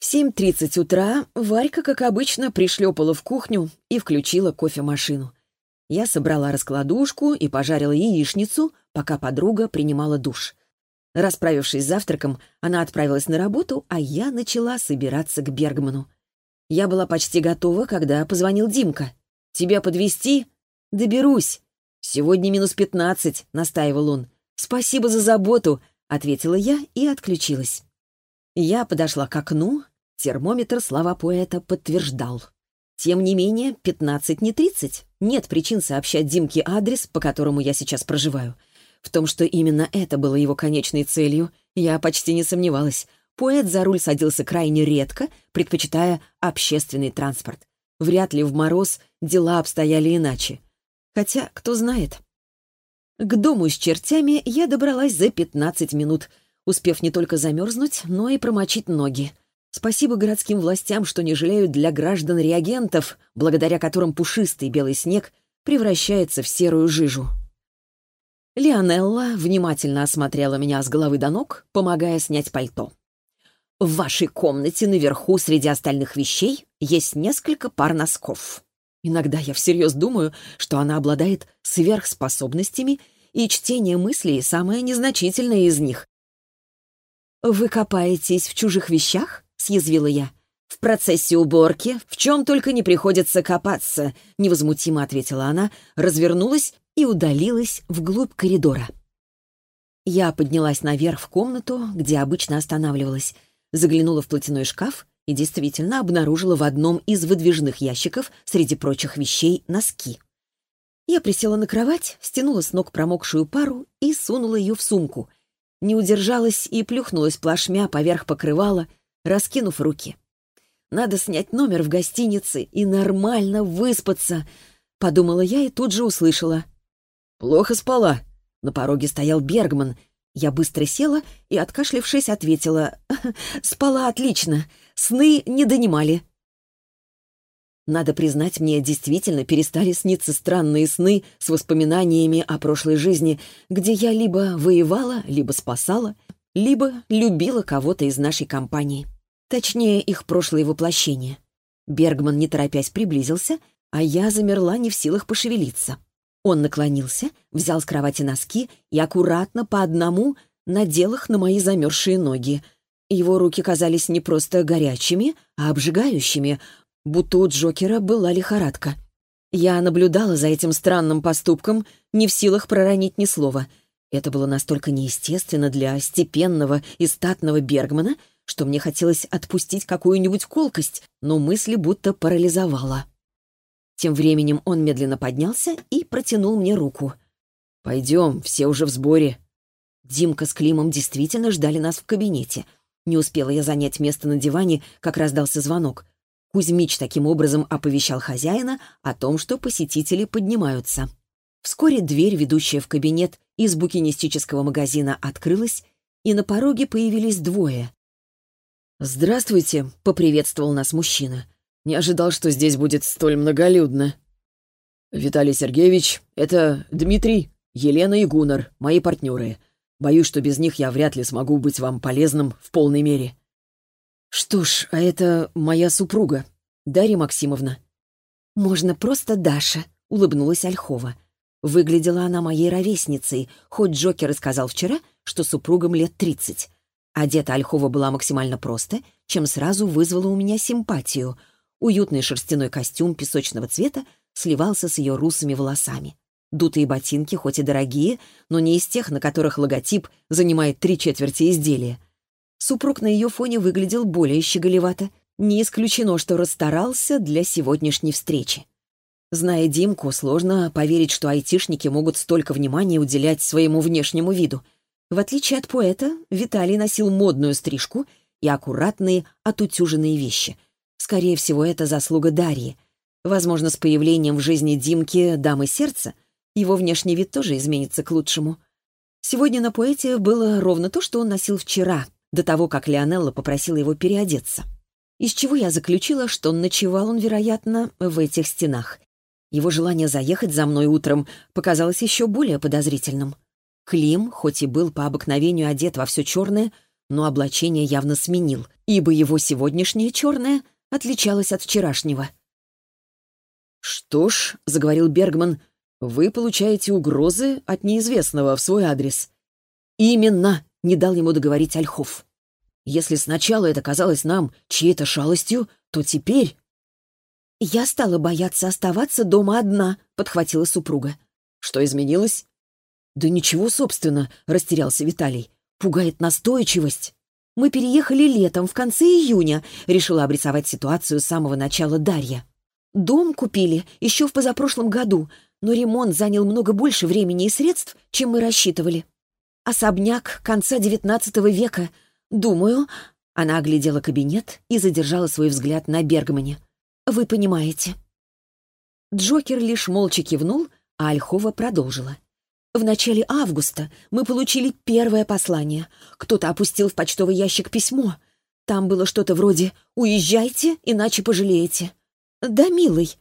В 7.30 утра Варька, как обычно, пришлепала в кухню и включила кофемашину. Я собрала раскладушку и пожарила яичницу, пока подруга принимала душ. Расправившись с завтраком, она отправилась на работу, а я начала собираться к Бергману. Я была почти готова, когда позвонил Димка. «Тебя подвести? «Доберусь». «Сегодня минус пятнадцать», — настаивал он. «Спасибо за заботу», — ответила я и отключилась. Я подошла к окну, термометр слова поэта подтверждал. Тем не менее, пятнадцать не тридцать. Нет причин сообщать Димке адрес, по которому я сейчас проживаю. В том, что именно это было его конечной целью, я почти не сомневалась. Поэт за руль садился крайне редко, предпочитая общественный транспорт. Вряд ли в мороз дела обстояли иначе. Хотя, кто знает. К дому с чертями я добралась за 15 минут, успев не только замерзнуть, но и промочить ноги. Спасибо городским властям, что не жалеют для граждан реагентов, благодаря которым пушистый белый снег превращается в серую жижу. Лионелла внимательно осмотрела меня с головы до ног, помогая снять пальто. «В вашей комнате наверху среди остальных вещей есть несколько пар носков». Иногда я всерьез думаю, что она обладает сверхспособностями, и чтение мыслей — самое незначительное из них. «Вы копаетесь в чужих вещах?» — съязвила я. «В процессе уборки в чем только не приходится копаться», — невозмутимо ответила она, развернулась и удалилась вглубь коридора. Я поднялась наверх в комнату, где обычно останавливалась, заглянула в платяной шкаф и действительно обнаружила в одном из выдвижных ящиков среди прочих вещей носки. Я присела на кровать, стянула с ног промокшую пару и сунула ее в сумку. Не удержалась и плюхнулась плашмя поверх покрывала, раскинув руки. Надо снять номер в гостинице и нормально выспаться, подумала я и тут же услышала. «Плохо спала». На пороге стоял Бергман. Я быстро села и, откашлившись, ответила. «Спала отлично. Сны не донимали». Надо признать, мне действительно перестали сниться странные сны с воспоминаниями о прошлой жизни, где я либо воевала, либо спасала, либо любила кого-то из нашей компании. Точнее, их прошлое воплощение. Бергман, не торопясь, приблизился, а я замерла не в силах пошевелиться. Он наклонился, взял с кровати носки и аккуратно по одному надел их на мои замерзшие ноги. Его руки казались не просто горячими, а обжигающими, будто у Джокера была лихорадка. Я наблюдала за этим странным поступком, не в силах проронить ни слова. Это было настолько неестественно для степенного и статного Бергмана, что мне хотелось отпустить какую-нибудь колкость, но мысли будто парализовала. Тем временем он медленно поднялся и протянул мне руку. «Пойдем, все уже в сборе». Димка с Климом действительно ждали нас в кабинете. Не успела я занять место на диване, как раздался звонок. Кузьмич таким образом оповещал хозяина о том, что посетители поднимаются. Вскоре дверь, ведущая в кабинет из букинистического магазина, открылась, и на пороге появились двое. «Здравствуйте», — поприветствовал нас мужчина. Не ожидал, что здесь будет столь многолюдно. Виталий Сергеевич, это Дмитрий, Елена и Гуннар, мои партнеры. Боюсь, что без них я вряд ли смогу быть вам полезным в полной мере. Что ж, а это моя супруга, Дарья Максимовна. Можно просто Даша, улыбнулась Ольхова. Выглядела она моей ровесницей, хоть Джокер и сказал вчера, что супругам лет тридцать. Одета Ольхова была максимально просто, чем сразу вызвала у меня симпатию — Уютный шерстяной костюм песочного цвета сливался с ее русыми волосами. Дутые ботинки, хоть и дорогие, но не из тех, на которых логотип занимает три четверти изделия. Супруг на ее фоне выглядел более щеголевато. Не исключено, что расстарался для сегодняшней встречи. Зная Димку, сложно поверить, что айтишники могут столько внимания уделять своему внешнему виду. В отличие от поэта, Виталий носил модную стрижку и аккуратные, отутюженные вещи — Скорее всего, это заслуга Дарьи. Возможно, с появлением в жизни Димки дамы сердца его внешний вид тоже изменится к лучшему. Сегодня на поэте было ровно то, что он носил вчера, до того, как Леонелла попросила его переодеться. Из чего я заключила, что ночевал он, вероятно, в этих стенах. Его желание заехать за мной утром показалось еще более подозрительным. Клим, хоть и был по обыкновению одет во все черное, но облачение явно сменил, ибо его сегодняшнее черное — отличалась от вчерашнего. «Что ж», — заговорил Бергман, — «вы получаете угрозы от неизвестного в свой адрес». «Именно», — не дал ему договорить Ольхов. «Если сначала это казалось нам чьей-то шалостью, то теперь...» «Я стала бояться оставаться дома одна», — подхватила супруга. «Что изменилось?» «Да ничего, собственно», — растерялся Виталий. «Пугает настойчивость». «Мы переехали летом, в конце июня», — решила обрисовать ситуацию с самого начала Дарья. «Дом купили еще в позапрошлом году, но ремонт занял много больше времени и средств, чем мы рассчитывали. Особняк конца XIX века. Думаю...» Она оглядела кабинет и задержала свой взгляд на Бергмане. «Вы понимаете». Джокер лишь молча кивнул, а Ольхова продолжила. В начале августа мы получили первое послание. Кто-то опустил в почтовый ящик письмо. Там было что-то вроде «Уезжайте, иначе пожалеете». «Да, милый».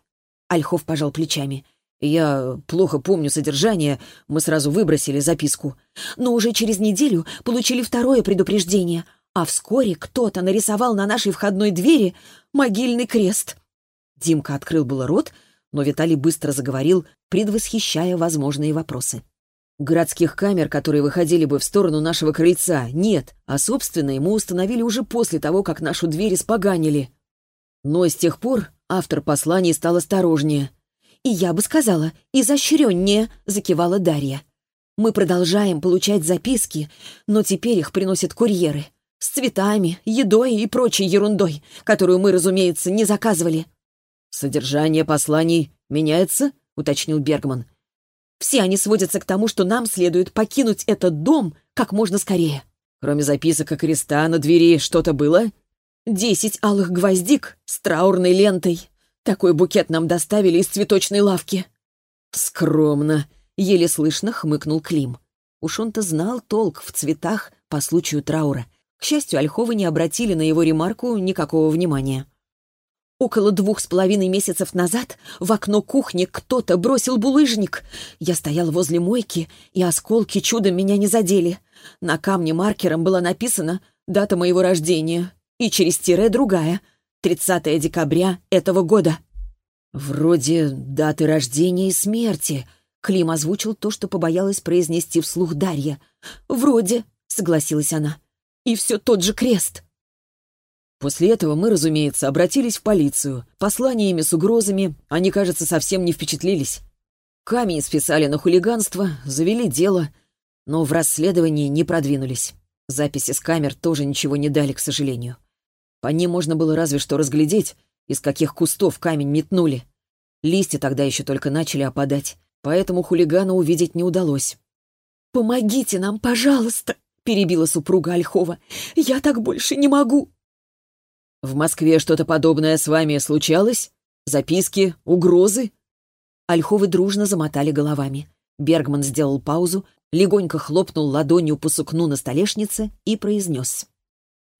Ольхов пожал плечами. Я плохо помню содержание, мы сразу выбросили записку. Но уже через неделю получили второе предупреждение, а вскоре кто-то нарисовал на нашей входной двери могильный крест. Димка открыл было рот, но Виталий быстро заговорил, предвосхищая возможные вопросы. Городских камер, которые выходили бы в сторону нашего крыльца, нет, а собственные мы установили уже после того, как нашу дверь испоганили. Но с тех пор автор посланий стал осторожнее — «И я бы сказала, изощреннее», — закивала Дарья. «Мы продолжаем получать записки, но теперь их приносят курьеры. С цветами, едой и прочей ерундой, которую мы, разумеется, не заказывали». «Содержание посланий меняется?» — уточнил Бергман. «Все они сводятся к тому, что нам следует покинуть этот дом как можно скорее». «Кроме записок и креста на двери что-то было?» «Десять алых гвоздик с траурной лентой, такой букет нам доставили из цветочной лавки». «Скромно», — еле слышно хмыкнул Клим. Уж он-то знал толк в цветах по случаю траура. К счастью, Ольховы не обратили на его ремарку никакого внимания. Около двух с половиной месяцев назад в окно кухни кто-то бросил булыжник. Я стоял возле мойки, и осколки чудом меня не задели. На камне маркером была написана дата моего рождения, и через тире другая — 30 декабря этого года». «Вроде даты рождения и смерти», — Клим озвучил то, что побоялась произнести вслух Дарья. «Вроде», — согласилась она. «И все тот же крест». После этого мы, разумеется, обратились в полицию. Посланиями с угрозами они, кажется, совсем не впечатлились. Камень списали на хулиганство, завели дело, но в расследовании не продвинулись. Записи с камер тоже ничего не дали, к сожалению. По ним можно было разве что разглядеть, из каких кустов камень метнули. Листья тогда еще только начали опадать, поэтому хулигана увидеть не удалось. «Помогите нам, пожалуйста!» — перебила супруга Ольхова. «Я так больше не могу!» «В Москве что-то подобное с вами случалось? Записки? Угрозы?» Ольховы дружно замотали головами. Бергман сделал паузу, легонько хлопнул ладонью по сукну на столешнице и произнес.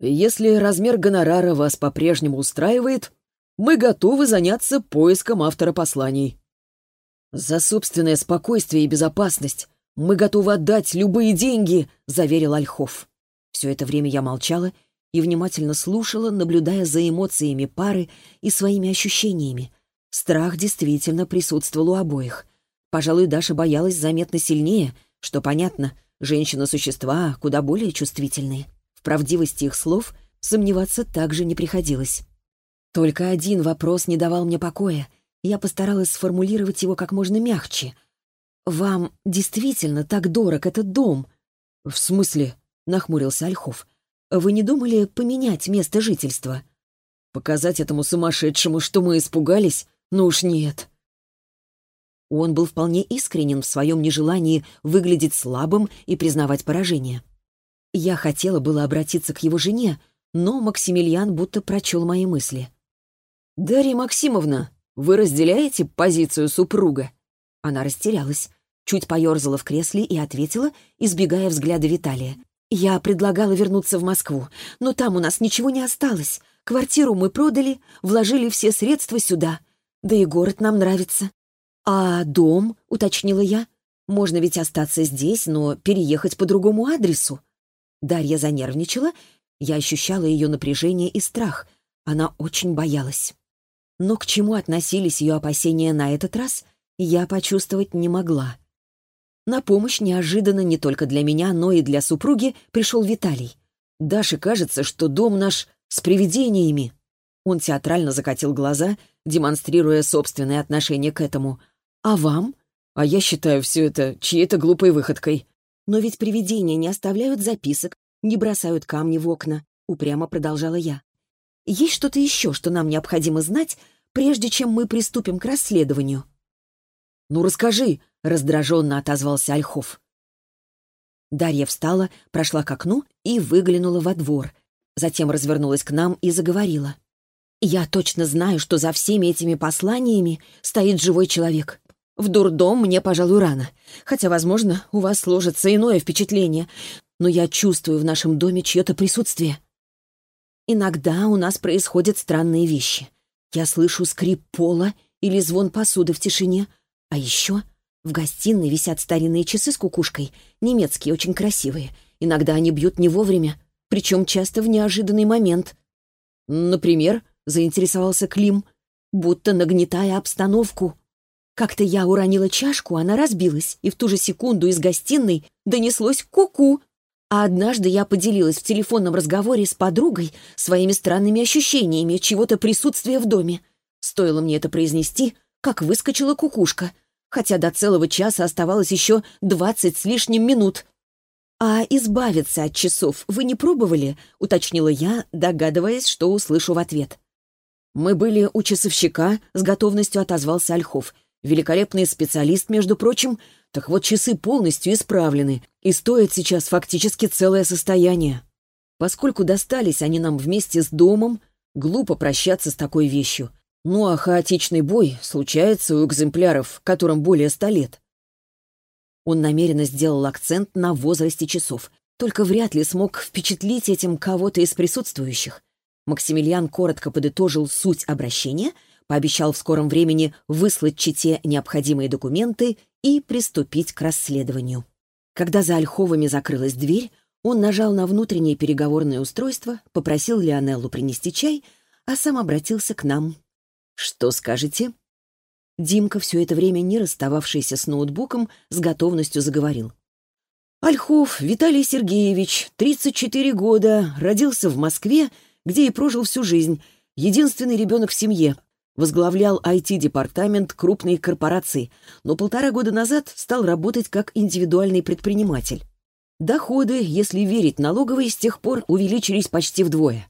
Если размер гонорара вас по-прежнему устраивает, мы готовы заняться поиском автора посланий. За собственное спокойствие и безопасность мы готовы отдать любые деньги, заверил Ольхов. Все это время я молчала и внимательно слушала, наблюдая за эмоциями пары и своими ощущениями. Страх действительно присутствовал у обоих. Пожалуй, Даша боялась заметно сильнее, что понятно, женщины-существа куда более чувствительные правдивости их слов сомневаться также не приходилось. Только один вопрос не давал мне покоя. Я постаралась сформулировать его как можно мягче. «Вам действительно так дорог этот дом?» «В смысле?» — нахмурился Ольхов. «Вы не думали поменять место жительства?» «Показать этому сумасшедшему, что мы испугались? Ну уж нет». Он был вполне искренен в своем нежелании выглядеть слабым и признавать поражение. Я хотела было обратиться к его жене, но Максимилиан будто прочел мои мысли. «Дарья Максимовна, вы разделяете позицию супруга?» Она растерялась, чуть поерзала в кресле и ответила, избегая взгляда Виталия. «Я предлагала вернуться в Москву, но там у нас ничего не осталось. Квартиру мы продали, вложили все средства сюда. Да и город нам нравится». «А дом?» — уточнила я. «Можно ведь остаться здесь, но переехать по другому адресу». Дарья занервничала, я ощущала ее напряжение и страх. Она очень боялась. Но к чему относились ее опасения на этот раз, я почувствовать не могла. На помощь неожиданно не только для меня, но и для супруги пришел Виталий. «Даше кажется, что дом наш с привидениями». Он театрально закатил глаза, демонстрируя собственное отношение к этому. «А вам?» «А я считаю все это чьей-то глупой выходкой». «Но ведь привидения не оставляют записок, не бросают камни в окна», — упрямо продолжала я. «Есть что-то еще, что нам необходимо знать, прежде чем мы приступим к расследованию?» «Ну, расскажи», — раздраженно отозвался Ольхов. Дарья встала, прошла к окну и выглянула во двор. Затем развернулась к нам и заговорила. «Я точно знаю, что за всеми этими посланиями стоит живой человек. В дурдом мне, пожалуй, рано. Хотя, возможно, у вас сложится иное впечатление. Но я чувствую в нашем доме чье-то присутствие. Иногда у нас происходят странные вещи. Я слышу скрип пола или звон посуды в тишине. А еще в гостиной висят старинные часы с кукушкой, немецкие, очень красивые. Иногда они бьют не вовремя, причем часто в неожиданный момент. «Например?» — заинтересовался Клим, будто нагнетая обстановку. Как-то я уронила чашку, она разбилась, и в ту же секунду из гостиной донеслось «ку-ку». А однажды я поделилась в телефонном разговоре с подругой своими странными ощущениями чего-то присутствия в доме. Стоило мне это произнести, как выскочила кукушка, хотя до целого часа оставалось еще двадцать с лишним минут. «А избавиться от часов вы не пробовали?» — уточнила я, догадываясь, что услышу в ответ. «Мы были у часовщика», — с готовностью отозвался Ольхов. Великолепный специалист, между прочим. Так вот, часы полностью исправлены и стоят сейчас фактически целое состояние. Поскольку достались они нам вместе с домом, глупо прощаться с такой вещью. Ну а хаотичный бой случается у экземпляров, которым более ста лет. Он намеренно сделал акцент на возрасте часов, только вряд ли смог впечатлить этим кого-то из присутствующих. Максимилиан коротко подытожил суть обращения — пообещал в скором времени выслать Чите необходимые документы и приступить к расследованию. Когда за Ольховыми закрылась дверь, он нажал на внутреннее переговорное устройство, попросил Лионеллу принести чай, а сам обратился к нам. «Что скажете?» Димка, все это время не расстававшийся с ноутбуком, с готовностью заговорил. «Ольхов Виталий Сергеевич, 34 года, родился в Москве, где и прожил всю жизнь, единственный ребенок в семье, возглавлял IT-департамент крупной корпорации, но полтора года назад стал работать как индивидуальный предприниматель. Доходы, если верить налоговой, с тех пор увеличились почти вдвое.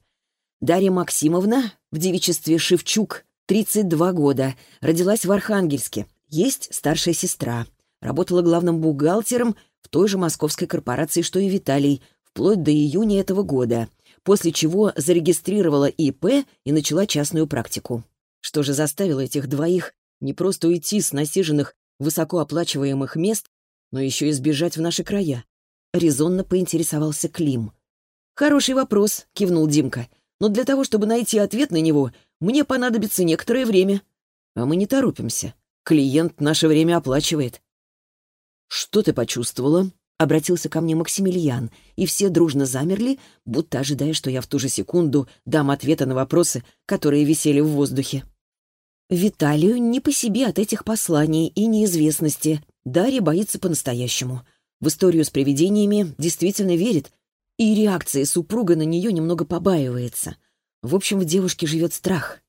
Дарья Максимовна в девичестве Шевчук, 32 года, родилась в Архангельске. Есть старшая сестра. Работала главным бухгалтером в той же московской корпорации, что и Виталий, вплоть до июня этого года, после чего зарегистрировала ИП и начала частную практику. Что же заставило этих двоих не просто уйти с насиженных, высокооплачиваемых мест, но еще и сбежать в наши края? Резонно поинтересовался Клим. «Хороший вопрос», — кивнул Димка. «Но для того, чтобы найти ответ на него, мне понадобится некоторое время. А мы не торопимся. Клиент наше время оплачивает». «Что ты почувствовала?» — обратился ко мне Максимилиан, и все дружно замерли, будто ожидая, что я в ту же секунду дам ответы на вопросы, которые висели в воздухе. Виталию не по себе от этих посланий и неизвестности. Дарья боится по-настоящему. В историю с привидениями действительно верит, и реакция супруга на нее немного побаивается. В общем, в девушке живет страх.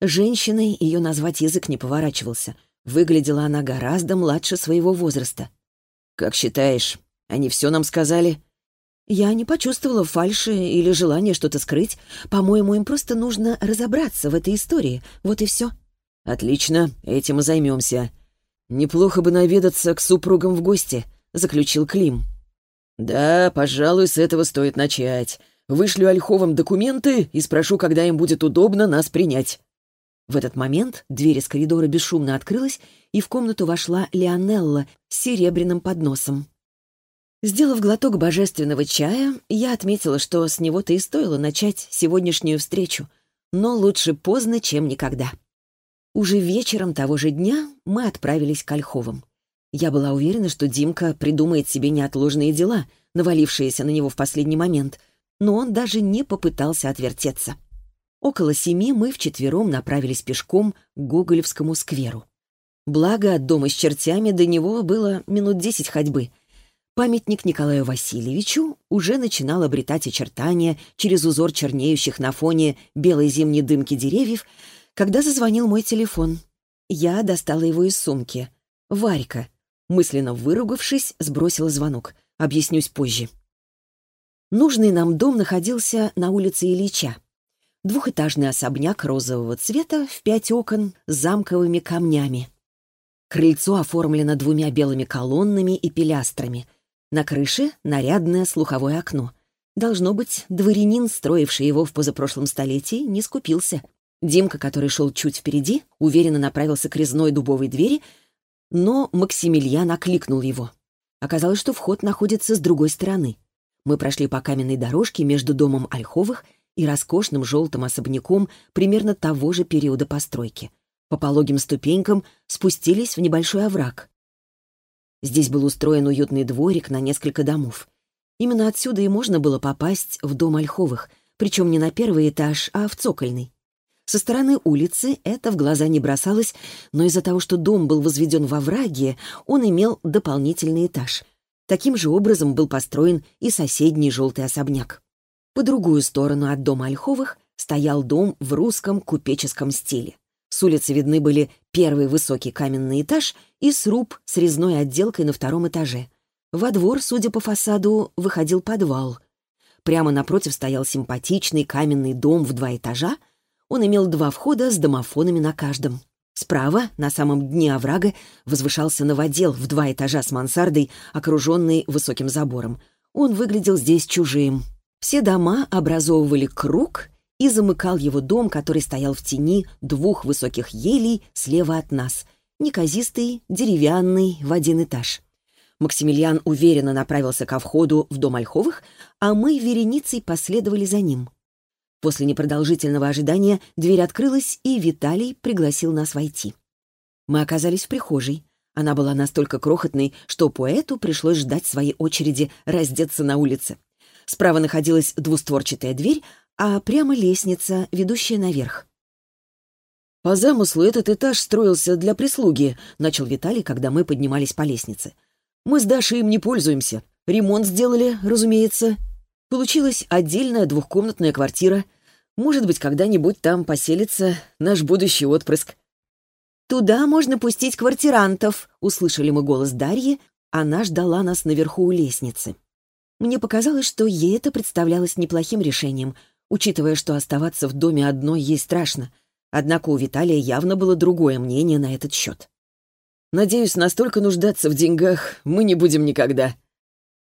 Женщиной ее назвать язык не поворачивался. Выглядела она гораздо младше своего возраста. «Как считаешь, они все нам сказали?» Я не почувствовала фальши или желания что-то скрыть. По-моему, им просто нужно разобраться в этой истории. Вот и все. «Отлично, этим и займемся. Неплохо бы наведаться к супругам в гости», — заключил Клим. «Да, пожалуй, с этого стоит начать. Вышлю Ольховым документы и спрошу, когда им будет удобно нас принять». В этот момент дверь из коридора бесшумно открылась, и в комнату вошла Леонелла с серебряным подносом. Сделав глоток божественного чая, я отметила, что с него-то и стоило начать сегодняшнюю встречу, но лучше поздно, чем никогда. Уже вечером того же дня мы отправились к Ольховым. Я была уверена, что Димка придумает себе неотложные дела, навалившиеся на него в последний момент, но он даже не попытался отвертеться. Около семи мы вчетвером направились пешком к Гоголевскому скверу. Благо, от дома с чертями до него было минут десять ходьбы. Памятник Николаю Васильевичу уже начинал обретать очертания через узор чернеющих на фоне белой зимней дымки деревьев, когда зазвонил мой телефон. Я достала его из сумки. Варька. Мысленно выругавшись, сбросила звонок. Объяснюсь позже. Нужный нам дом находился на улице Ильича. Двухэтажный особняк розового цвета в пять окон с замковыми камнями. Крыльцо оформлено двумя белыми колоннами и пилястрами. На крыше нарядное слуховое окно. Должно быть, дворянин, строивший его в позапрошлом столетии, не скупился. Димка, который шел чуть впереди, уверенно направился к резной дубовой двери, но Максимилиан окликнул его. Оказалось, что вход находится с другой стороны. Мы прошли по каменной дорожке между домом Ольховых и роскошным желтым особняком примерно того же периода постройки. По пологим ступенькам спустились в небольшой овраг. Здесь был устроен уютный дворик на несколько домов. Именно отсюда и можно было попасть в дом Ольховых, причем не на первый этаж, а в цокольный. Со стороны улицы это в глаза не бросалось, но из-за того, что дом был возведен во враге, он имел дополнительный этаж. Таким же образом был построен и соседний желтый особняк. По другую сторону от дома Ольховых стоял дом в русском купеческом стиле. С улицы видны были первый высокий каменный этаж и сруб с резной отделкой на втором этаже. Во двор, судя по фасаду, выходил подвал. Прямо напротив стоял симпатичный каменный дом в два этажа. Он имел два входа с домофонами на каждом. Справа, на самом дне оврага, возвышался новодел в два этажа с мансардой, окруженный высоким забором. Он выглядел здесь чужим. Все дома образовывали круг, и замыкал его дом, который стоял в тени двух высоких елей слева от нас. Неказистый, деревянный, в один этаж. Максимилиан уверенно направился ко входу в дом Ольховых, а мы вереницей последовали за ним. После непродолжительного ожидания дверь открылась, и Виталий пригласил нас войти. Мы оказались в прихожей. Она была настолько крохотной, что поэту пришлось ждать своей очереди раздеться на улице. Справа находилась двустворчатая дверь, а прямо лестница, ведущая наверх. «По замыслу этот этаж строился для прислуги», — начал Виталий, когда мы поднимались по лестнице. «Мы с Дашей им не пользуемся. Ремонт сделали, разумеется, Получилась отдельная двухкомнатная квартира. Может быть, когда-нибудь там поселится наш будущий отпрыск. «Туда можно пустить квартирантов», — услышали мы голос Дарьи. Она ждала нас наверху у лестницы. Мне показалось, что ей это представлялось неплохим решением, учитывая, что оставаться в доме одной ей страшно. Однако у Виталия явно было другое мнение на этот счет. «Надеюсь, настолько нуждаться в деньгах мы не будем никогда»,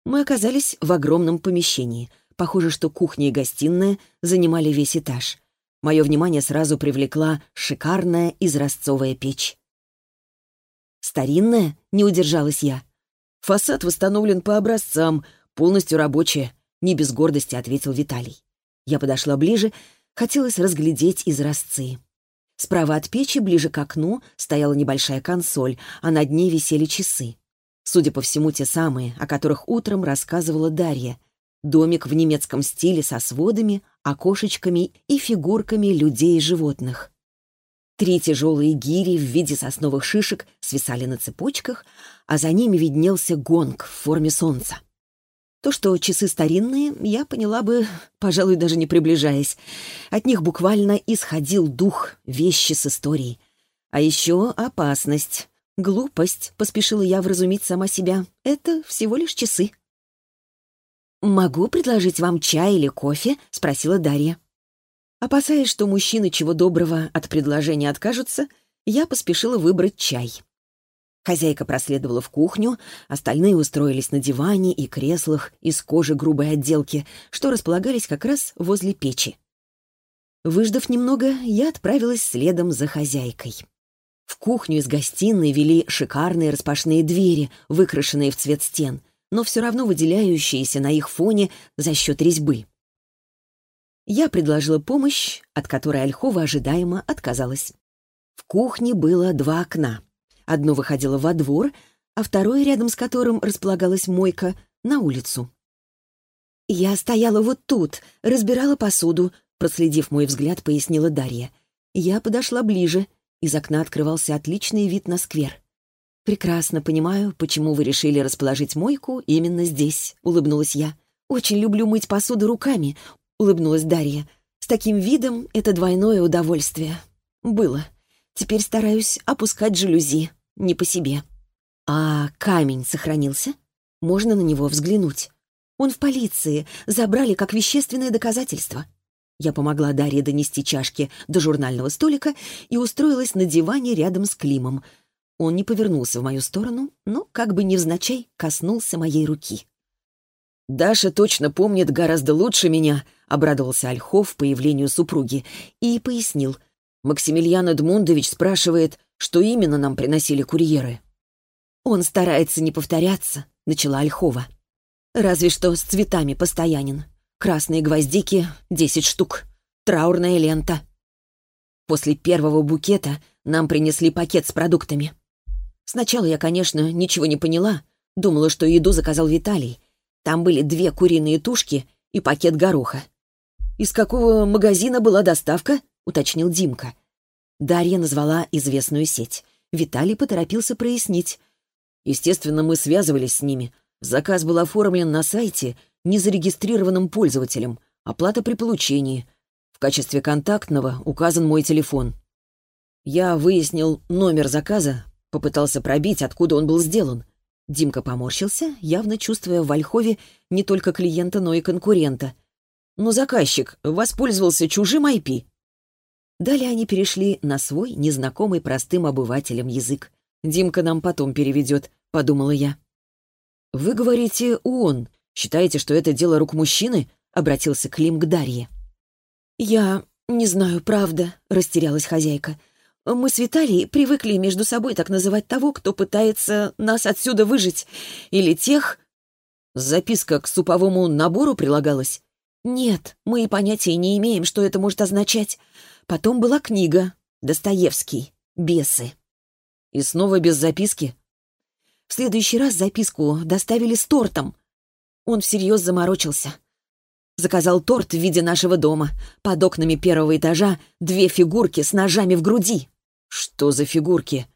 мы оказались в огромном помещении. Похоже, что кухня и гостиная занимали весь этаж. Мое внимание сразу привлекла шикарная изразцовая печь. «Старинная?» — не удержалась я. «Фасад восстановлен по образцам, полностью рабочая», — не без гордости ответил Виталий. Я подошла ближе, хотелось разглядеть изразцы. Справа от печи, ближе к окну, стояла небольшая консоль, а над ней висели часы. Судя по всему, те самые, о которых утром рассказывала Дарья. Домик в немецком стиле со сводами, окошечками и фигурками людей и животных. Три тяжелые гири в виде сосновых шишек свисали на цепочках, а за ними виднелся гонг в форме солнца. То, что часы старинные, я поняла бы, (laughs) пожалуй, даже не приближаясь. От них буквально исходил дух вещи с историей. А еще опасность. «Глупость», — поспешила я вразумить сама себя. «Это всего лишь часы». «Могу предложить вам чай или кофе?» — спросила Дарья. Опасаясь, что мужчины чего доброго от предложения откажутся, я поспешила выбрать чай. Хозяйка проследовала в кухню, остальные устроились на диване и креслах из кожи грубой отделки, что располагались как раз возле печи. Выждав немного, я отправилась следом за хозяйкой. В кухню из гостиной вели шикарные распашные двери, выкрашенные в цвет стен, но все равно выделяющиеся на их фоне за счет резьбы. Я предложила помощь, от которой Ольхова ожидаемо отказалась. В кухне было два окна. Одно выходило во двор, а второе, рядом с которым располагалась мойка, на улицу. «Я стояла вот тут, разбирала посуду», проследив мой взгляд, пояснила Дарья. Я подошла ближе Из окна открывался отличный вид на сквер. «Прекрасно понимаю, почему вы решили расположить мойку именно здесь», — улыбнулась я. «Очень люблю мыть посуду руками», — улыбнулась Дарья. «С таким видом это двойное удовольствие. Было. Теперь стараюсь опускать жалюзи. Не по себе». «А камень сохранился? Можно на него взглянуть?» «Он в полиции. Забрали как вещественное доказательство». Я помогла Дарье донести чашки до журнального столика и устроилась на диване рядом с Климом. Он не повернулся в мою сторону, но, как бы невзначай, коснулся моей руки. «Даша точно помнит гораздо лучше меня», — обрадовался Ольхов появлению супруги и пояснил. «Максимилиан Эдмундович спрашивает, что именно нам приносили курьеры». «Он старается не повторяться», — начала Ольхова. «Разве что с цветами постоянен. Красные гвоздики — десять штук. Траурная лента. После первого букета нам принесли пакет с продуктами. Сначала я, конечно, ничего не поняла. Думала, что еду заказал Виталий. Там были две куриные тушки и пакет гороха. «Из какого магазина была доставка?» — уточнил Димка. Дарья назвала известную сеть. Виталий поторопился прояснить. Естественно, мы связывались с ними. Заказ был оформлен на сайте незарегистрированным пользователем. Оплата при получении. В качестве контактного указан мой телефон. Я выяснил номер заказа, попытался пробить, откуда он был сделан. Димка поморщился, явно чувствуя в Ольхове не только клиента, но и конкурента. Но заказчик воспользовался чужим IP. Далее они перешли на свой, незнакомый простым обывателям язык. «Димка нам потом переведет», — подумала я. «Вы говорите «он», Считаете, что это дело рук мужчины?» — обратился Клим к Дарье. «Я не знаю, правда», — растерялась хозяйка. «Мы с Виталией привыкли между собой так называть того, кто пытается нас отсюда выжить. Или тех...» «Записка к суповому набору прилагалась?» «Нет, мы и понятия не имеем, что это может означать. Потом была книга. Достоевский. Бесы». «И снова без записки?» «В следующий раз записку доставили с тортом», он всерьез заморочился. Заказал торт в виде нашего дома. Под окнами первого этажа две фигурки с ножами в груди. Что за фигурки?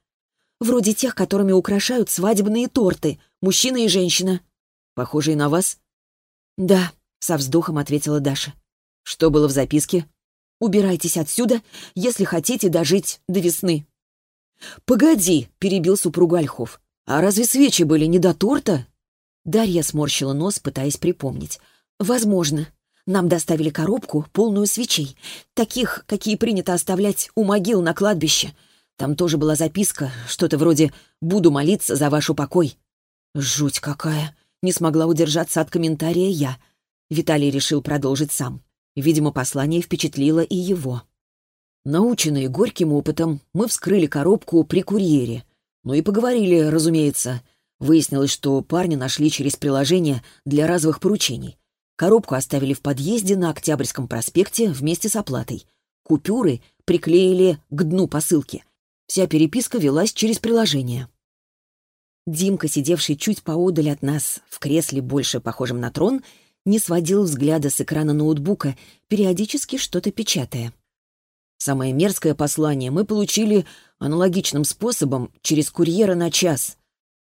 Вроде тех, которыми украшают свадебные торты. Мужчина и женщина. Похожие на вас? Да, со вздохом ответила Даша. Что было в записке? Убирайтесь отсюда, если хотите дожить до весны. «Погоди», — перебил супругу Ольхов. «А разве свечи были не до торта?» Дарья сморщила нос, пытаясь припомнить. «Возможно. Нам доставили коробку, полную свечей. Таких, какие принято оставлять у могил на кладбище. Там тоже была записка, что-то вроде «Буду молиться за ваш упокой». «Жуть какая!» Не смогла удержаться от комментария я. Виталий решил продолжить сам. Видимо, послание впечатлило и его. Наученные горьким опытом, мы вскрыли коробку при курьере. Ну и поговорили, разумеется. Выяснилось, что парни нашли через приложение для разовых поручений. Коробку оставили в подъезде на Октябрьском проспекте вместе с оплатой. Купюры приклеили к дну посылки. Вся переписка велась через приложение. Димка, сидевший чуть поодаль от нас, в кресле, больше похожем на трон, не сводил взгляда с экрана ноутбука, периодически что-то печатая. Самое мерзкое послание мы получили аналогичным способом через курьера на час.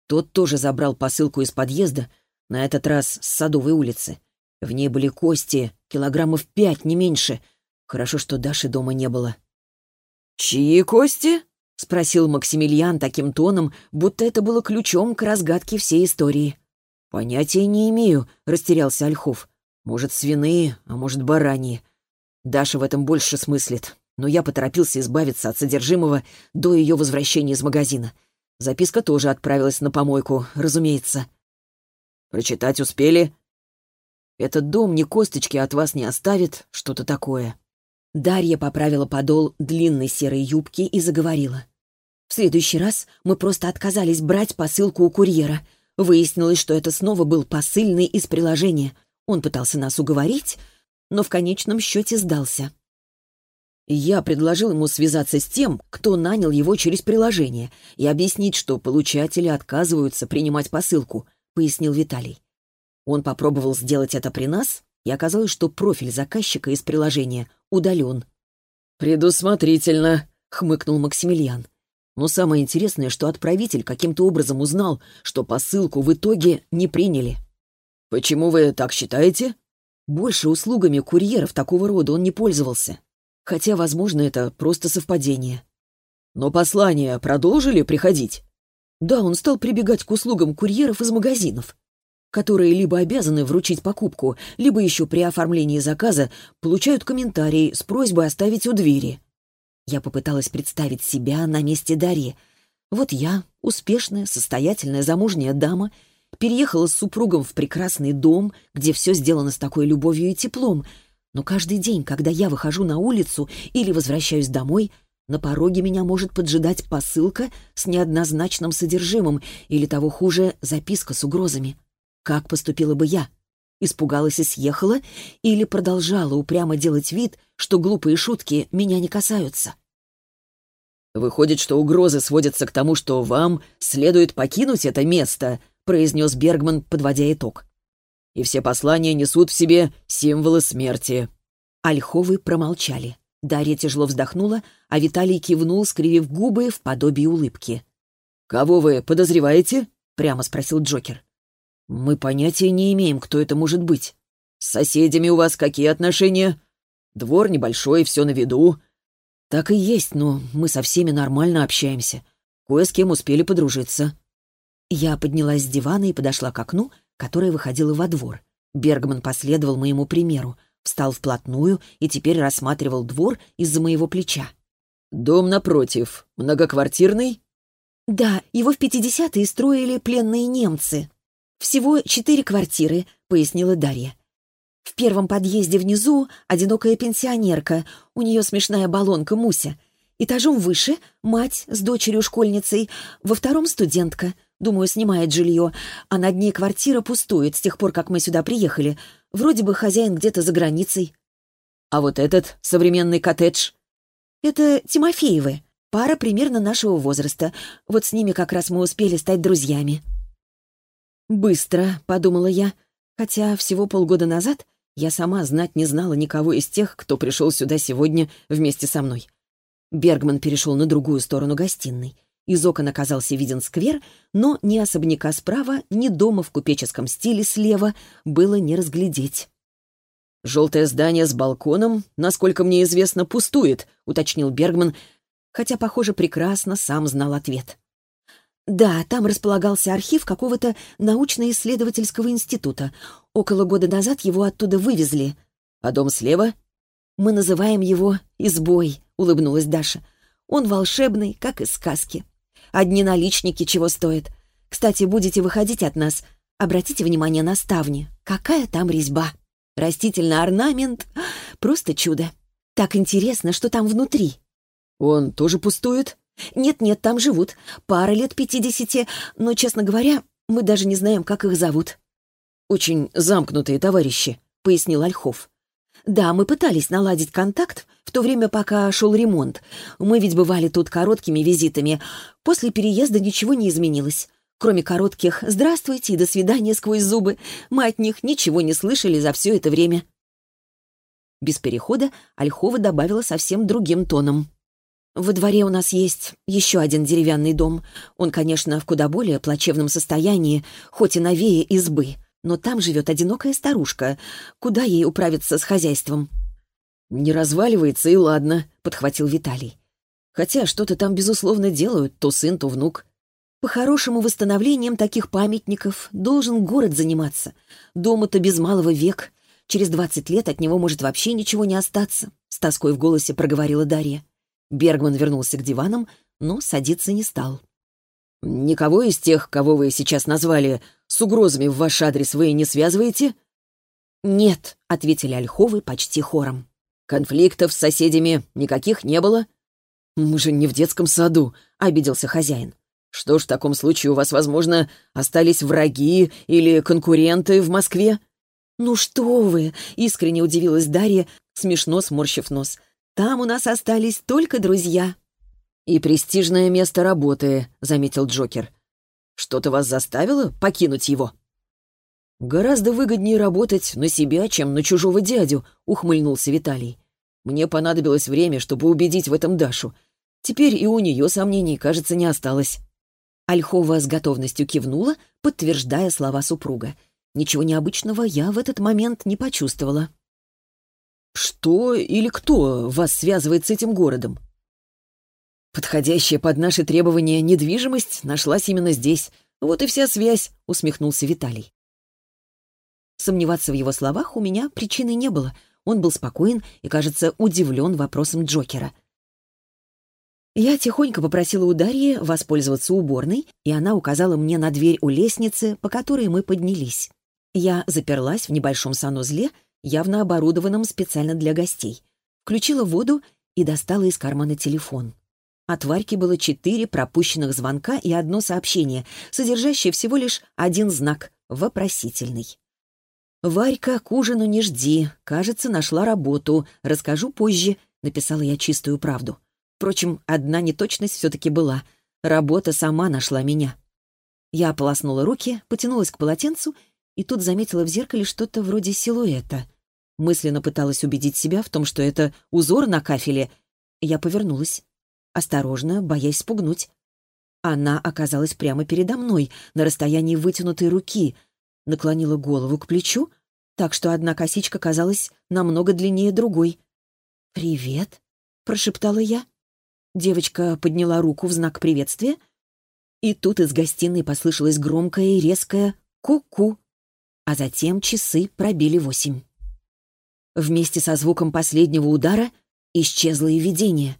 Тот тоже забрал посылку из подъезда, на этот раз с Садовой улицы. В ней были кости, килограммов пять, не меньше. Хорошо, что Даши дома не было. «Чьи кости?» — спросил Максимилиан таким тоном, будто это было ключом к разгадке всей истории. «Понятия не имею», — растерялся Ольхов. «Может, свиные, а может, бараньи. Даша в этом больше смыслит, но я поторопился избавиться от содержимого до ее возвращения из магазина. Записка тоже отправилась на помойку, разумеется. Прочитать успели? Этот дом ни косточки от вас не оставит, что-то такое. Дарья поправила подол длинной серой юбки и заговорила. В следующий раз мы просто отказались брать посылку у курьера. Выяснилось, что это снова был посыльный из приложения. Он пытался нас уговорить, но в конечном счете сдался. Я предложил ему связаться с тем, кто нанял его через приложение, и объяснить, что получатели отказываются принимать посылку, пояснил Виталий. Он попробовал сделать это при нас, и оказалось, что профиль заказчика из приложения удален. «Предусмотрительно», — хмыкнул Максимилиан. «Но самое интересное, что отправитель каким-то образом узнал, что посылку в итоге не приняли». «Почему вы так считаете?» Больше услугами курьеров такого рода он не пользовался. Хотя, возможно, это просто совпадение. Но послания продолжили приходить? Да, он стал прибегать к услугам курьеров из магазинов, которые либо обязаны вручить покупку, либо еще при оформлении заказа получают комментарий с просьбой оставить у двери. Я попыталась представить себя на месте Дарьи. Вот я, успешная, состоятельная, замужняя дама, переехала с супругом в прекрасный дом, где все сделано с такой любовью и теплом. Но каждый день, когда я выхожу на улицу или возвращаюсь домой, на пороге меня может поджидать посылка с неоднозначным содержимым или, того хуже, записка с угрозами. Как поступила бы я? Испугалась и съехала или продолжала упрямо делать вид, что глупые шутки меня не касаются? «Выходит, что угрозы сводятся к тому, что вам следует покинуть это место», произнес Бергман, подводя итог. «И все послания несут в себе символы смерти». Ольховы промолчали. Дарья тяжело вздохнула, а Виталий кивнул, скривив губы в подобии улыбки. «Кого вы подозреваете?» — прямо спросил Джокер. «Мы понятия не имеем, кто это может быть. С соседями у вас какие отношения? Двор небольшой, все на виду». «Так и есть, но мы со всеми нормально общаемся. Кое с кем успели подружиться». Я поднялась с дивана и подошла к окну, которое выходило во двор. Бергман последовал моему примеру, встал вплотную и теперь рассматривал двор из-за моего плеча. «Дом напротив. Многоквартирный?» «Да, его в 50-е строили пленные немцы. Всего четыре квартиры», — пояснила Дарья. «В первом подъезде внизу одинокая пенсионерка, у нее смешная баллонка Муся. Этажом выше — мать с дочерью-школьницей, во втором — студентка — Думаю, снимает жилье, а на дне квартира пустует с тех пор, как мы сюда приехали. Вроде бы хозяин где-то за границей. А вот этот современный коттедж? Это Тимофеевы. Пара примерно нашего возраста. Вот с ними как раз мы успели стать друзьями. «Быстро», — подумала я, хотя всего полгода назад я сама знать не знала никого из тех, кто пришел сюда сегодня вместе со мной. Бергман перешел на другую сторону гостиной. Из окон оказался виден сквер, но ни особняка справа, ни дома в купеческом стиле слева было не разглядеть. «Желтое здание с балконом, насколько мне известно, пустует», — уточнил Бергман, хотя, похоже, прекрасно сам знал ответ. «Да, там располагался архив какого-то научно-исследовательского института. Около года назад его оттуда вывезли. А дом слева?» «Мы называем его «Избой», — улыбнулась Даша. «Он волшебный, как из сказки. Одни наличники чего стоят. Кстати, будете выходить от нас, обратите внимание на ставни. Какая там резьба. Растительный орнамент — просто чудо. Так интересно, что там внутри. Он тоже пустует? Нет-нет, там живут. Пара лет пятидесяти, но, честно говоря, мы даже не знаем, как их зовут. Очень замкнутые товарищи, — пояснил Ольхов. Да, мы пытались наладить контакт в то время, пока шел ремонт. Мы ведь бывали тут короткими визитами. После переезда ничего не изменилось. Кроме коротких «здравствуйте» и «до свидания» сквозь зубы, мы от них ничего не слышали за все это время. Без перехода Ольхова добавила совсем другим тоном. «Во дворе у нас есть еще один деревянный дом. Он, конечно, в куда более плачевном состоянии, хоть и новее избы но там живет одинокая старушка. Куда ей управиться с хозяйством?» «Не разваливается, и ладно», — подхватил Виталий. «Хотя что-то там, безусловно, делают, то сын, то внук. По-хорошему, восстановлением таких памятников должен город заниматься. Дома-то без малого век. Через двадцать лет от него может вообще ничего не остаться», — с тоской в голосе проговорила Дарья. Бергман вернулся к диванам, но садиться не стал. «Никого из тех, кого вы сейчас назвали, с угрозами в ваш адрес вы не связываете?» «Нет», — ответили Ольховы почти хором. «Конфликтов с соседями никаких не было?» «Мы же не в детском саду», — обиделся хозяин. «Что ж, в таком случае у вас, возможно, остались враги или конкуренты в Москве?» «Ну что вы!» — искренне удивилась Дарья, смешно сморщив нос. «Там у нас остались только друзья». «И престижное место работы», — заметил Джокер. Что-то вас заставило покинуть его?» «Гораздо выгоднее работать на себя, чем на чужого дядю», — ухмыльнулся Виталий. «Мне понадобилось время, чтобы убедить в этом Дашу. Теперь и у нее сомнений, кажется, не осталось. Ольхова с готовностью кивнула, подтверждая слова супруга. Ничего необычного я в этот момент не почувствовала. «Что или кто вас связывает с этим городом?» «Подходящая под наши требования недвижимость нашлась именно здесь. Вот и вся связь», — усмехнулся Виталий. Сомневаться в его словах у меня причины не было. Он был спокоен и, кажется, удивлен вопросом Джокера. Я тихонько попросила у Дарьи воспользоваться уборной, и она указала мне на дверь у лестницы, по которой мы поднялись. Я заперлась в небольшом санузле, явно оборудованном специально для гостей. Включила воду и достала из кармана телефон. От Варьки было четыре пропущенных звонка и одно сообщение, содержащее всего лишь один знак — вопросительный. «Варька, к ужину не жди. Кажется, нашла работу. Расскажу позже», — написала я чистую правду. Впрочем, одна неточность все-таки была. Работа сама нашла меня. Я ополоснула руки, потянулась к полотенцу и тут заметила в зеркале что-то вроде силуэта. Мысленно пыталась убедить себя в том, что это узор на кафеле. Я повернулась. Осторожно, боясь спугнуть. Она оказалась прямо передо мной, на расстоянии вытянутой руки. Наклонила голову к плечу, так что одна косичка казалась намного длиннее другой. «Привет», — прошептала я. Девочка подняла руку в знак приветствия, и тут из гостиной послышалось громкое и резкое «ку-ку», а затем часы пробили восемь. Вместе со звуком последнего удара исчезло и видение.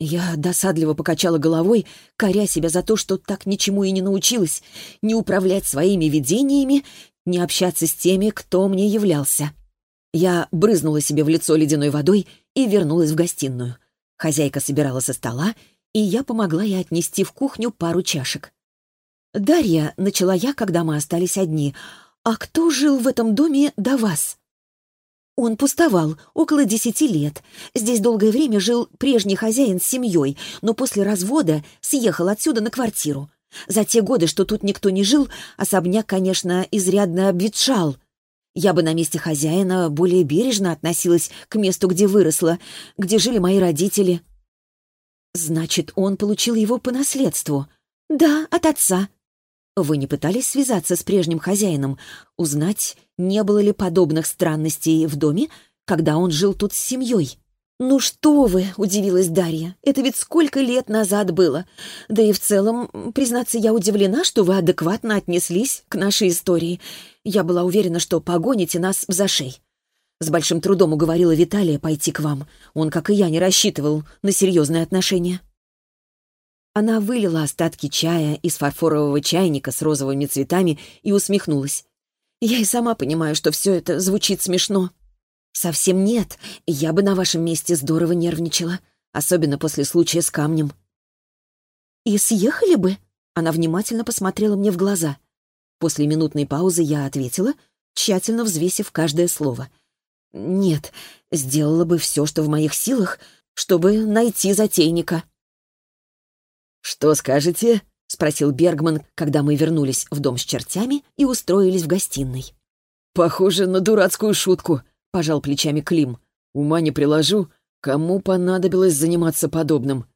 Я досадливо покачала головой, коря себя за то, что так ничему и не научилась, не управлять своими видениями, не общаться с теми, кто мне являлся. Я брызнула себе в лицо ледяной водой и вернулась в гостиную — Хозяйка собирала со стола, и я помогла ей отнести в кухню пару чашек. «Дарья», — начала я, когда мы остались одни, — «а кто жил в этом доме до вас?» Он пустовал около десяти лет. Здесь долгое время жил прежний хозяин с семьей, но после развода съехал отсюда на квартиру. За те годы, что тут никто не жил, особняк, конечно, изрядно обветшал. Я бы на месте хозяина более бережно относилась к месту, где выросла, где жили мои родители. Значит, он получил его по наследству. Да, от отца. Вы не пытались связаться с прежним хозяином, узнать, не было ли подобных странностей в доме, когда он жил тут с семьей? «Ну что вы!» — удивилась Дарья. «Это ведь сколько лет назад было! Да и в целом, признаться, я удивлена, что вы адекватно отнеслись к нашей истории. Я была уверена, что погоните нас в зашей. С большим трудом уговорила Виталия пойти к вам. Он, как и я, не рассчитывал на серьезные отношения». Она вылила остатки чая из фарфорового чайника с розовыми цветами и усмехнулась. «Я и сама понимаю, что все это звучит смешно». «Совсем нет. Я бы на вашем месте здорово нервничала, особенно после случая с камнем». «И съехали бы?» Она внимательно посмотрела мне в глаза. После минутной паузы я ответила, тщательно взвесив каждое слово. «Нет, сделала бы все, что в моих силах, чтобы найти затейника». «Что скажете?» — спросил Бергман, когда мы вернулись в дом с чертями и устроились в гостиной. «Похоже на дурацкую шутку», — пожал плечами Клим. «Ума не приложу, кому понадобилось заниматься подобным?»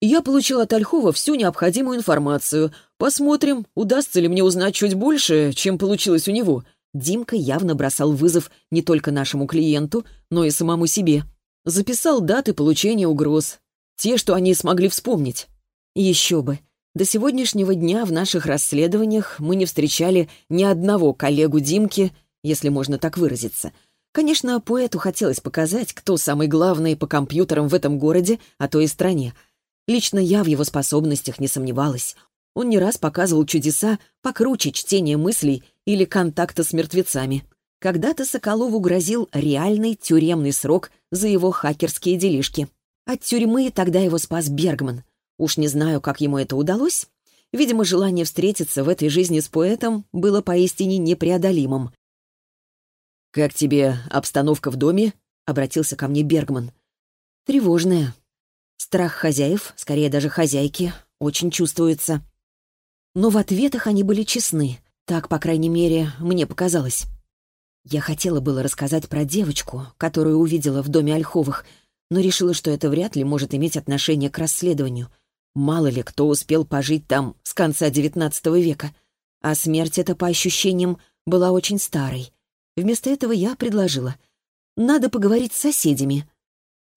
«Я получил от Ольхова всю необходимую информацию. Посмотрим, удастся ли мне узнать чуть больше, чем получилось у него». Димка явно бросал вызов не только нашему клиенту, но и самому себе. Записал даты получения угроз. Те, что они смогли вспомнить. Еще бы. До сегодняшнего дня в наших расследованиях мы не встречали ни одного коллегу Димки, если можно так выразиться — Конечно, поэту хотелось показать, кто самый главный по компьютерам в этом городе, а то и стране. Лично я в его способностях не сомневалась. Он не раз показывал чудеса покруче чтения мыслей или контакта с мертвецами. Когда-то Соколову грозил реальный тюремный срок за его хакерские делишки. От тюрьмы тогда его спас Бергман. Уж не знаю, как ему это удалось. Видимо, желание встретиться в этой жизни с поэтом было поистине непреодолимым. «Как тебе обстановка в доме?» — обратился ко мне Бергман. «Тревожная. Страх хозяев, скорее даже хозяйки, очень чувствуется. Но в ответах они были честны. Так, по крайней мере, мне показалось. Я хотела было рассказать про девочку, которую увидела в доме Ольховых, но решила, что это вряд ли может иметь отношение к расследованию. Мало ли кто успел пожить там с конца XIX века. А смерть эта, по ощущениям, была очень старой. Вместо этого я предложила. «Надо поговорить с соседями».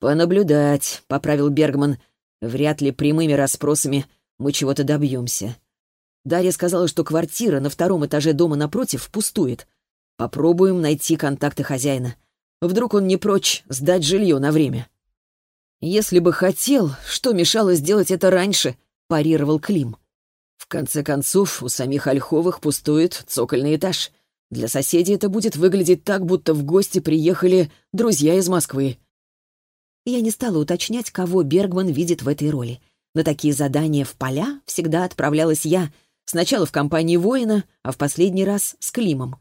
«Понаблюдать», — поправил Бергман. «Вряд ли прямыми расспросами мы чего-то добьемся. Дарья сказала, что квартира на втором этаже дома напротив пустует. Попробуем найти контакты хозяина. Вдруг он не прочь сдать жилье на время. «Если бы хотел, что мешало сделать это раньше?» — парировал Клим. «В конце концов, у самих Ольховых пустует цокольный этаж. Для соседей это будет выглядеть так, будто в гости приехали друзья из Москвы». Я не стала уточнять, кого Бергман видит в этой роли. На такие задания в поля всегда отправлялась я, сначала в компании воина, а в последний раз с Климом.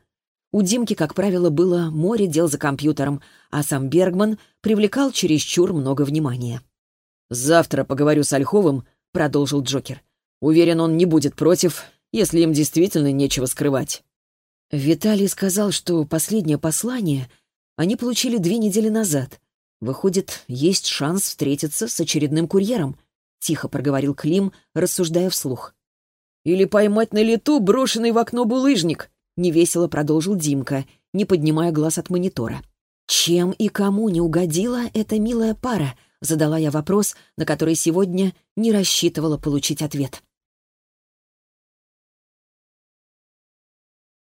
У Димки, как правило, было море дел за компьютером, а сам Бергман привлекал чересчур много внимания. «Завтра поговорю с Ольховым», — продолжил Джокер. «Уверен, он не будет против, если им действительно нечего скрывать». Виталий сказал, что последнее послание они получили две недели назад. Выходит, есть шанс встретиться с очередным курьером, — тихо проговорил Клим, рассуждая вслух. «Или поймать на лету брошенный в окно булыжник», невесело продолжил Димка, не поднимая глаз от монитора. «Чем и кому не угодила эта милая пара?» — задала я вопрос, на который сегодня не рассчитывала получить ответ.